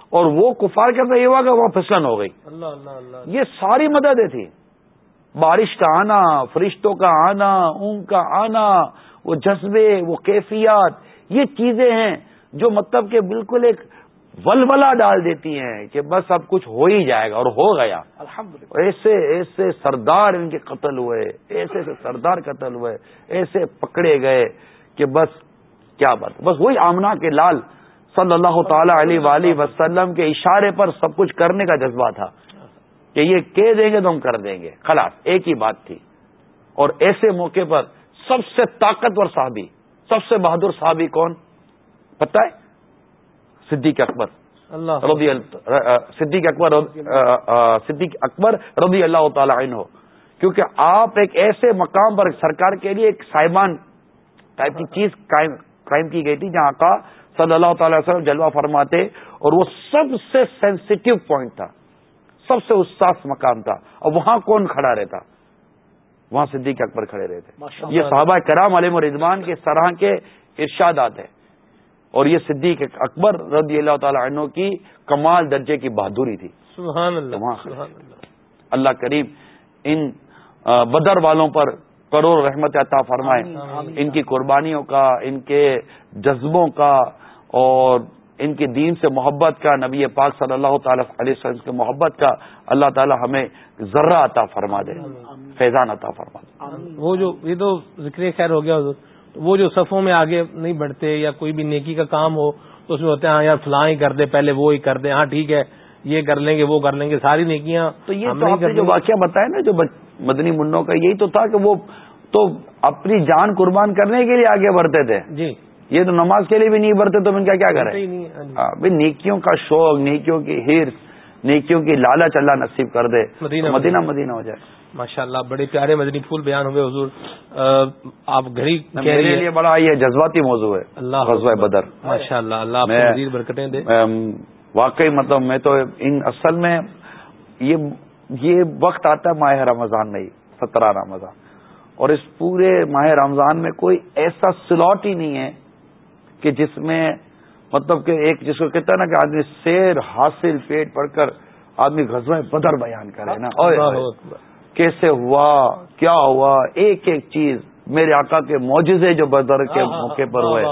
اور وہ کفار کے اندر یہ ہوا کہ وہاں پھسلن ہو گئی۔ اللہ اللہ اللہ۔ یہ ساری مددیں تھی بارش کا آنا فرشتوں کا آنا اونگ کا آنا وہ جذبے وہ کیفیات یہ چیزیں ہیں۔ جو مطلب کہ بالکل ایک ولولا ڈال دیتی ہیں کہ بس اب کچھ ہو ہی جائے گا اور ہو گیا۔ الحمد ایسے ایسے سردار ان کے قتل ہوئے ایسے ایسے سردار قتل ہوئے ایسے پکڑے گئے کہ بس کیا بات۔ بس وہی آمنا کے لال صلی اللہ تعالی علیہ وآلہ وسلم کے اشارے پر سب کچھ کرنے کا جذبہ تھا کہ یہ کہہ دیں گے تو ہم کر دیں گے۔ خلاص ایک ہی بات تھی۔ اور ایسے موقع پر سب سے طاقتور صحابی سب سے بہادر صحابی کون؟ پتہ ہے؟ صدیق اکبر. اللہ رضی صدیق اکبر صدیق اکبر رضی اللہ تعالی عنہ. کیونکہ آپ ایک ایسے مقام پر سرکار کے لیے ایک سائبان ٹائپ کی چیز قائم کی گئی تھی جہاں کا صلی اللہ تعالی وسلم جلوہ فرماتے اور وہ سب سے سینسٹو پوائنٹ تھا سب سے اساس مقام تھا۔ اور وہاں کون کھڑا رہتا؟ وہاں صدیق اکبر کھڑے رہتے۔ یہ صحابہ کرام علیہ رضوان کے سرح کے ارشادات ہیں۔ اور یہ صدیق اکبر رضی اللہ تعالی عنہ کی کمال درجے کی بہادری تھی۔ سبحان اللہ سبحان اللہ۔ اللہ کریم ان بدر والوں پر کروڑ رحمت عطا فرمائے۔ ان کی قربانیوں کا ان کے جذبوں کا اور ان کے دین سے محبت کا نبی پاک صلی اللہ تعالی علیہ وسلم کے محبت کا اللہ تعالی ہمیں ذرہ عطا فرما دے فیضان عطا فرما دے۔ وہ جو یہ تو ذکر خیر ہو گیا وہ جو صفوں میں آگے نہیں بڑھتے یا کوئی بھی نیکی کا کام ہو تو اس میں ہوتے ہیں ہاں یار فلاں ہی کر دے پہلے وہ ہی کر دے ہاں ٹھیک ہے یہ کر لیں گے وہ کر لیں گے ساری نیکیاں تو یہ تو آپ نے جو واقعہ بتایا نا جو مدنی منوں کا یہی تو تھا کہ وہ تو اپنی جان قربان کرنے کے لیے آگے بڑھتے تھے۔ جی۔ یہ تو نماز کے لیے بھی نہیں بڑھتے تو ان کا کیا کریں؟ ہاں جی۔ ہاں، نیکیوں کا شوق نیکیوں کی ہرس نیکیوں کی لالچ اللہ نصیب کر دے۔ مدینہ۔ مدینہ ہو جائے۔ ماشاء اللہ بڑے پیارے مدنی پھول بیان ہوئے حضور آپ گھڑی میرے لیے بڑا یہ جذباتی موضوع ہے اللہ غزوہ بدر۔ ماشاء اللہ اللہ برکتیں دے۔ واقعی مطلب میں تو ان اصل میں یہ وقت آتا ہے ماہ رمضان میں سترہ رمضان۔ اور اس پورے ماہ رمضان میں کوئی ایسا سلاٹ ہی نہیں ہے کہ جس میں مطلب کہ ایک جس کو کہتا ہے نا کہ آدمی سیر حاصل پیٹ پڑھ کر آدمی غزوہ بدر بیان کرے نا۔ کیسے ہوا کیا ہوا ایک ایک چیز میرے آقا کے معجزے جو بدر کے موقع پر ہوئے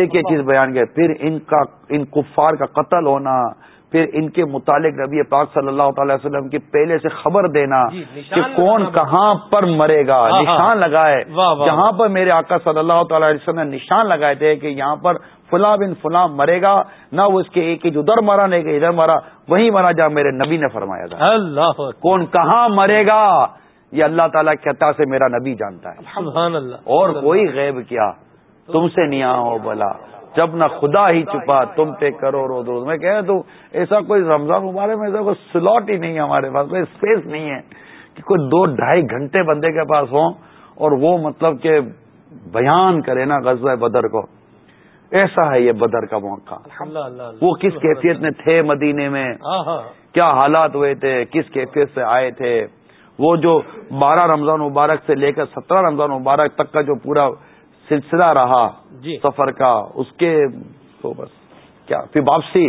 ایک ایک چیز بیان کیا پھر ان کا ان کفار کا قتل ہونا پھر ان کے متعلق نبی پاک صلی اللہ تعالی وسلم کی پہلے سے خبر دینا جی، کہ کون کہاں پر مرے گا نشان لگائے۔ جہاں پر میرے آقا صلی اللہ تعالی علیہ وسلم نے نشان لگائے تھے کہ یہاں پر فلاں بن فلاں مرے گا نہ وہ اس کے ایک ہی ادھر مرا کہ ادھر مرا وہی مرا جہاں میرے نبی نے فرمایا تھا۔ اللہ کون کہاں مرے گا؟ یہ اللہ تعالیٰ کہتا سے میرا نبی جانتا ہے۔ اور کوئی غیب کیا تم سے نہیں آؤ بلا۔ جب نہ خدا ہی چھپا تم پہ کرو رو دو۔ میں کہہ تو ایسا کوئی رمضان مبارک میں ایسا کوئی سلاٹ ہی نہیں ہے ہمارے پاس کوئی اسپیس نہیں ہے کہ کوئی دو ڈھائی گھنٹے بندے کے پاس ہوں اور وہ مطلب کہ بیان کرے نا غزہ بدر کو۔ ایسا ہے یہ بدر کا موقع۔ وہ کس کیفیت میں تھے مدینے میں؟ ہاں، ہاں۔ کیا حالات ہوئے تھے؟ کس کیفیت سے آئے تھے؟ وہ جو بارہ رمضان مبارک سے لے کر سترہ رمضان مبارک تک کا جو پورا سلسلہ رہا جی۔ سفر کا اس کے تو بس کیا پھر واپسی۔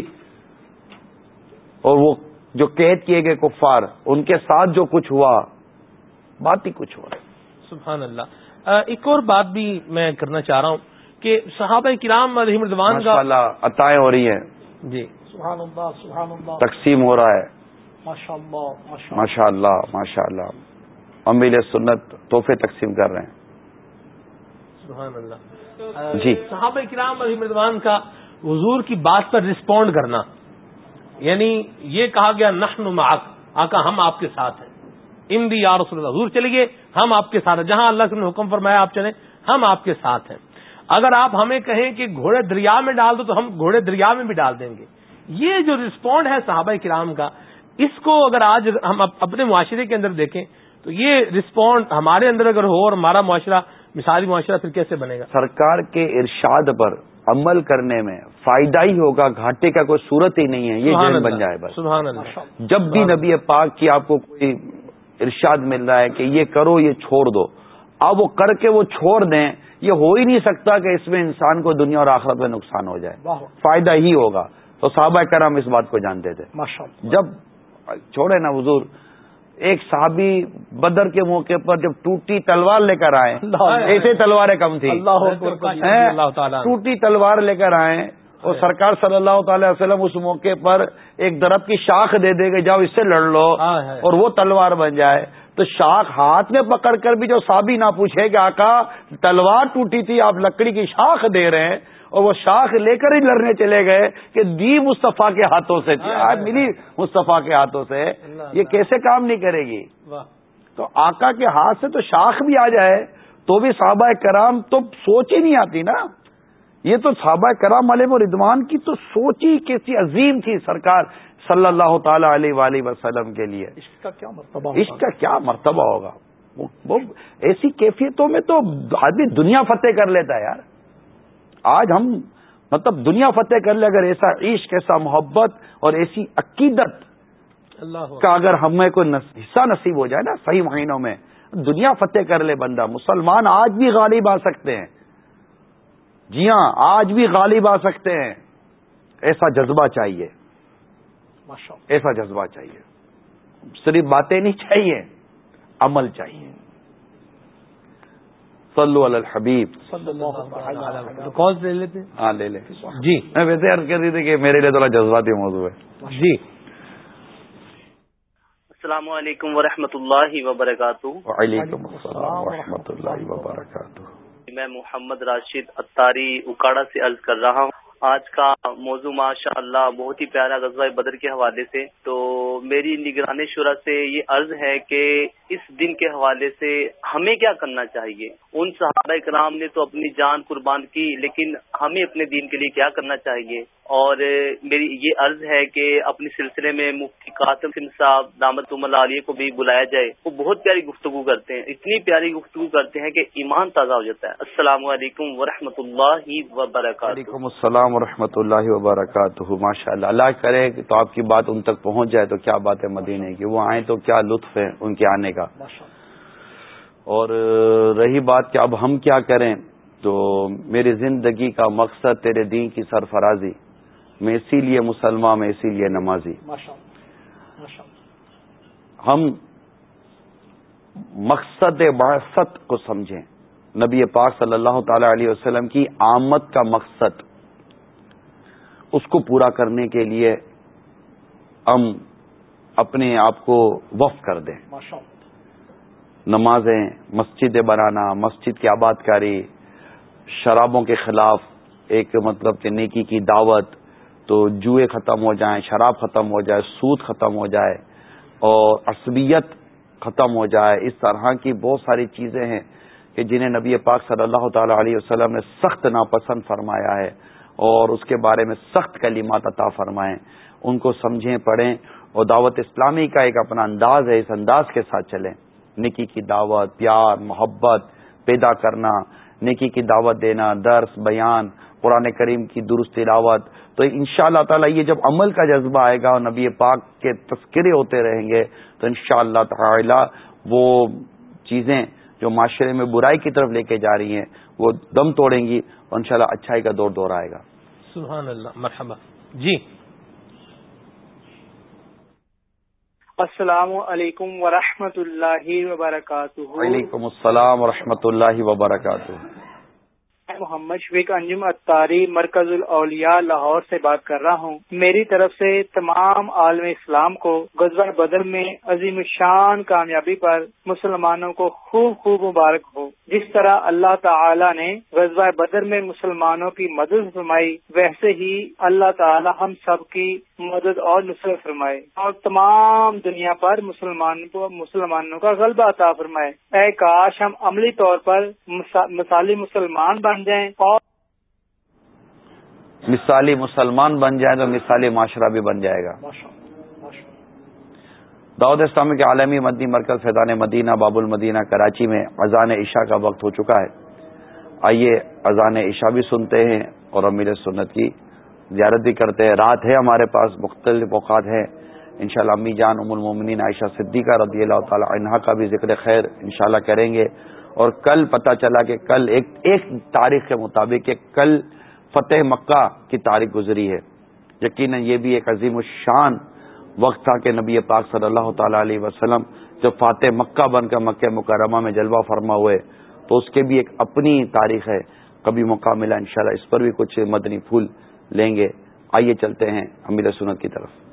اور وہ جو قید کیے گئے کفار ان کے ساتھ جو کچھ ہوا بات ہی کچھ ہوا۔ سبحان اللہ۔ ایک اور بات بھی میں کرنا چاہ رہا ہوں کہ صحابہ کرام الدوان کا اللہ عطائیں ہو رہی ہیں۔ جی۔ سبحان اللہ سبحان اللہ۔ تقسیم ہو رہا ہے۔ ماشاء اللہ ماشاء اللہ ماشاء اللہ امیل سنت تحفے تقسیم کر رہے ہیں۔ سبحان اللہ. جی. صحابہ کرام علی مردوان کا حضور کی بات پر رسپونڈ کرنا. یعنی یہ کہا گیا نحن معاق آقا ہم آپ کے ساتھ ہیں. ان دی یا رسول اللہ حضور چلے گئے ہم آپ کے ساتھ ہیں. جہاں اللہ نے حکم فرمایا آپ چلیں ہم آپ کے ساتھ ہیں. اگر آپ ہمیں کہیں کہ گھوڑے دریا میں ڈال دو تو ہم گھوڑے دریا میں بھی ڈال دیں گے. یہ جو رسپونڈ ہے صحابہ کرام کا اس کو اگر آج ہم اپنے معاشرے کے اندر دیکھیں تو یہ رسپونڈ ہمارے اندر اگر ہو اور ہمارا معاشرہ مثالی معاشرہ پھر کیسے بنے گا؟ سرکار کے ارشاد پر عمل کرنے میں فائدہ ہی ہوگا گھاٹے کا کوئی صورت ہی نہیں ہے یہ بن جائے بس۔ سبحان اللہ جب بھی نبی پاک کی آپ کو کوئی ارشاد مل رہا ہے کہ یہ کرو یہ چھوڑ دو اب وہ کر کے وہ چھوڑ دیں یہ ہو ہی نہیں سکتا کہ اس میں انسان کو دنیا اور آخرت میں نقصان ہو جائے۔ فائدہ ہی ہوگا۔ تو صحابہ کرام اس بات کو جانتے تھے۔ جب چھوڑے نا حضور ایک صحابی بدر کے موقع پر جب ٹوٹی تلوار لے کر آئے ایسے تلواریں کم تھی ٹوٹی تلوار لے کر آئے اور سرکار صلی اللہ تعالی وسلم اس موقع پر ایک درخت کی شاخ دے دے گے جاؤ اس سے لڑ لو اور وہ تلوار بن جائے۔ تو شاخ ہاتھ میں پکڑ کر بھی جو صابی نہ پوچھے کہ آقا تلوار ٹوٹی تھی آپ لکڑی کی شاخ دے رہے ہیں اور وہ شاخ لے کر ہی لڑنے چلے گئے کہ دی مصطفیٰ کے ہاتھوں سے تھی۔ آج ملی مصطفیٰ کے ہاتھوں سے۔ یہ کیسے کام نہیں کرے گی؟ تو آقا کے ہاتھ سے تو شاخ بھی آ جائے تو بھی صحابہ کرام تو سوچ ہی نہیں آتی نا۔ یہ تو صحابہ کرام علیہ و ردوان کی تو سوچ ہی کیسی عظیم تھی سرکار صلی اللہ تعالی علیہ وآلہ وسلم کے لیے۔ عشق کا کیا مرتبہ عشق کا کیا مرتبہ ہوگا؟ وہ ایسی کیفیتوں میں تو آدمی دنیا فتح کر لیتا ہے یار۔ آج ہم مطلب دنیا فتح کر لے اگر ایسا عشق ایسا محبت اور ایسی عقیدت کا اگر ہمیں کوئی حصہ نصیب ہو جائے نا صحیح مہینوں میں دنیا فتح کر لے بندہ۔ مسلمان آج بھی غالب آ سکتے ہیں۔ جی ہاں آج بھی غالب آ سکتے ہیں۔ ایسا جذبہ چاہیے۔ ایسا جذبہ چاہیے۔ صرف باتیں نہیں چاہیے عمل چاہیے۔ صلو علی الحبیب. لے لیتے ہاں لے لیں جی. میں ویسے عرض کر رہی تھی کہ میرے لیے تھوڑا جذباتی موضوع ہے۔ جی۔ السلام علیکم ورحمۃ اللہ وبرکاتہ۔ وعلیکم السلام ورحمۃ اللہ وبرکاتہ۔ میں محمد راشد اتاری اکاڑا سے عرض کر رہا ہوں۔ آج کا موضوع ماشاء اللہ بہت ہی پیارا غزوہ بدر کے حوالے سے۔ تو میری نگرانی شورا سے یہ عرض ہے کہ اس دن کے حوالے سے ہمیں کیا کرنا چاہیے؟ ان صحابہ کرام نے تو اپنی جان قربان کی، لیکن ہمیں اپنے دین کے لیے کیا کرنا چاہیے؟ اور میری یہ عرض ہے کہ اپنے سلسلے میں مفتی قاسم سنگھ صاحب، دامت عالیہ کو بھی بلایا جائے۔ وہ بہت پیاری گفتگو کرتے ہیں۔ اتنی پیاری گفتگو کرتے ہیں کہ ایمان تازہ ہو جاتا ہے۔ السلام علیکم ورحمۃ اللہ وبرکاتہ۔ وعلیکم السلام ورحمۃ اللہ وبرکاتہ۔ ماشاء اللہ اللہ کرے تو آپ کی بات ان تک پہنچ جائے تو کیا بات ہے مدینے کی؟ وہ آئیں تو کیا لطف ہے ان کے آنے کا؟ اور رہی بات کہ اب ہم کیا کریں؟ تو میری زندگی کا مقصد تیرے دین کی سرفرازی میں اسی لیے مسلمان میں اسی لیے نمازی۔ ہم مقصد بحثت کو سمجھیں۔ نبی پاک صلی اللہ تعالی علیہ وسلم کی آمد کا مقصد۔ اس کو پورا کرنے کے لیے ہم اپنے آپ کو وف کر دیں۔ نمازیں مسجدیں بنانا مسجد کی آباد کاری شرابوں کے خلاف ایک مطلب کہ نیکی کی دعوت تو جوئے ختم ہو جائیں شراب ختم ہو جائے سود ختم ہو جائے اور عصبیت ختم ہو جائے۔ اس طرح کی بہت ساری چیزیں ہیں کہ جنہیں نبی پاک صلی اللہ تعالی علیہ وسلم نے سخت ناپسند فرمایا ہے۔ اور اس کے بارے میں سخت کلمات عطا فرمائیں، ان کو سمجھیں، پڑھیں اور دعوت اسلامی کا ایک اپنا انداز ہے، اس انداز کے ساتھ چلیں۔ نکی کی دعوت، پیار، محبت پیدا کرنا نکی کی دعوت دینا، درس، بیان، قرآن کریم کی درست تلاوت۔ تو ان شاء اللہ تعالیٰ یہ جب عمل کا جذبہ آئے گا اور نبی پاک کے تذکرے ہوتے رہیں گے، تو ان شاء اللہ تعالی وہ چیزیں جو معاشرے میں برائی کی طرف لے کے جا رہی ہیں، وہ دم توڑیں گی۔ اور انشاءاللہ اچھائی کا دور دور آئے گا۔ سبحان اللہ مرحبا۔ جی۔ السلام علیکم ورحمۃ اللہ وبرکاتہ۔ وعلیکم السلام ورحمۃ اللہ وبرکاتہ۔ میں محمد شفیق انجم اتاری مرکز الاولیاء لاہور سے بات کر رہا ہوں۔ میری طرف سے تمام عالم اسلام کو غزوہ بدر میں عظیم شان کامیابی پر مسلمانوں کو خوب خوب مبارک ہو۔ جس طرح اللہ تعالی نے غزوہ بدر میں مسلمانوں کی مدد فرمائی، ویسے ہی اللہ تعالی ہم سب کی مدد اور نصرت فرمائے۔ اور تمام دنیا پر مسلمانوں کا غلبہ عطا فرمائے۔ اے کاش ہم عملی طور پر مثالی مسلمان بن جائیں اور مثالی مسلمان بن جائیں تو مثالی معاشرہ بھی بن جائے گا۔ دعوت اسلامی کے عالمی مدنی مرکز فیضان مدینہ باب المدینہ کراچی میں اذان عشاء کا وقت ہو چکا ہے۔ آئیے اذان عشاء بھی سنتے ہیں اور امیر سنت کی زیارت بھی کرتے ہیں۔ رات ہے ہمارے پاس مختلف اوقات ہیں۔ انشاءاللہ امی جان ام المومنین عائشہ صدیقہ رضی اللہ تعالی عنہا کا بھی ذکر خیر انشاءاللہ کریں گے۔ اور کل پتہ چلا کہ کل ایک ایک تاریخ کے مطابق کہ کل فتح مکہ کی تاریخ گزری ہے۔ یقیناً یہ بھی ایک عظیم الشان وقت تھا کہ نبی پاک صلی اللہ تعالی علیہ وسلم جب فاتح مکہ بن کر مکہ مکرمہ میں جلوہ فرما ہوئے، تو اس کے بھی ایک اپنی تاریخ ہے۔ کبھی موقع ملا انشاءاللہ اس پر بھی کچھ مدنی پھول لیں گے۔ آئیے چلتے ہیں امیر سنت کی طرف۔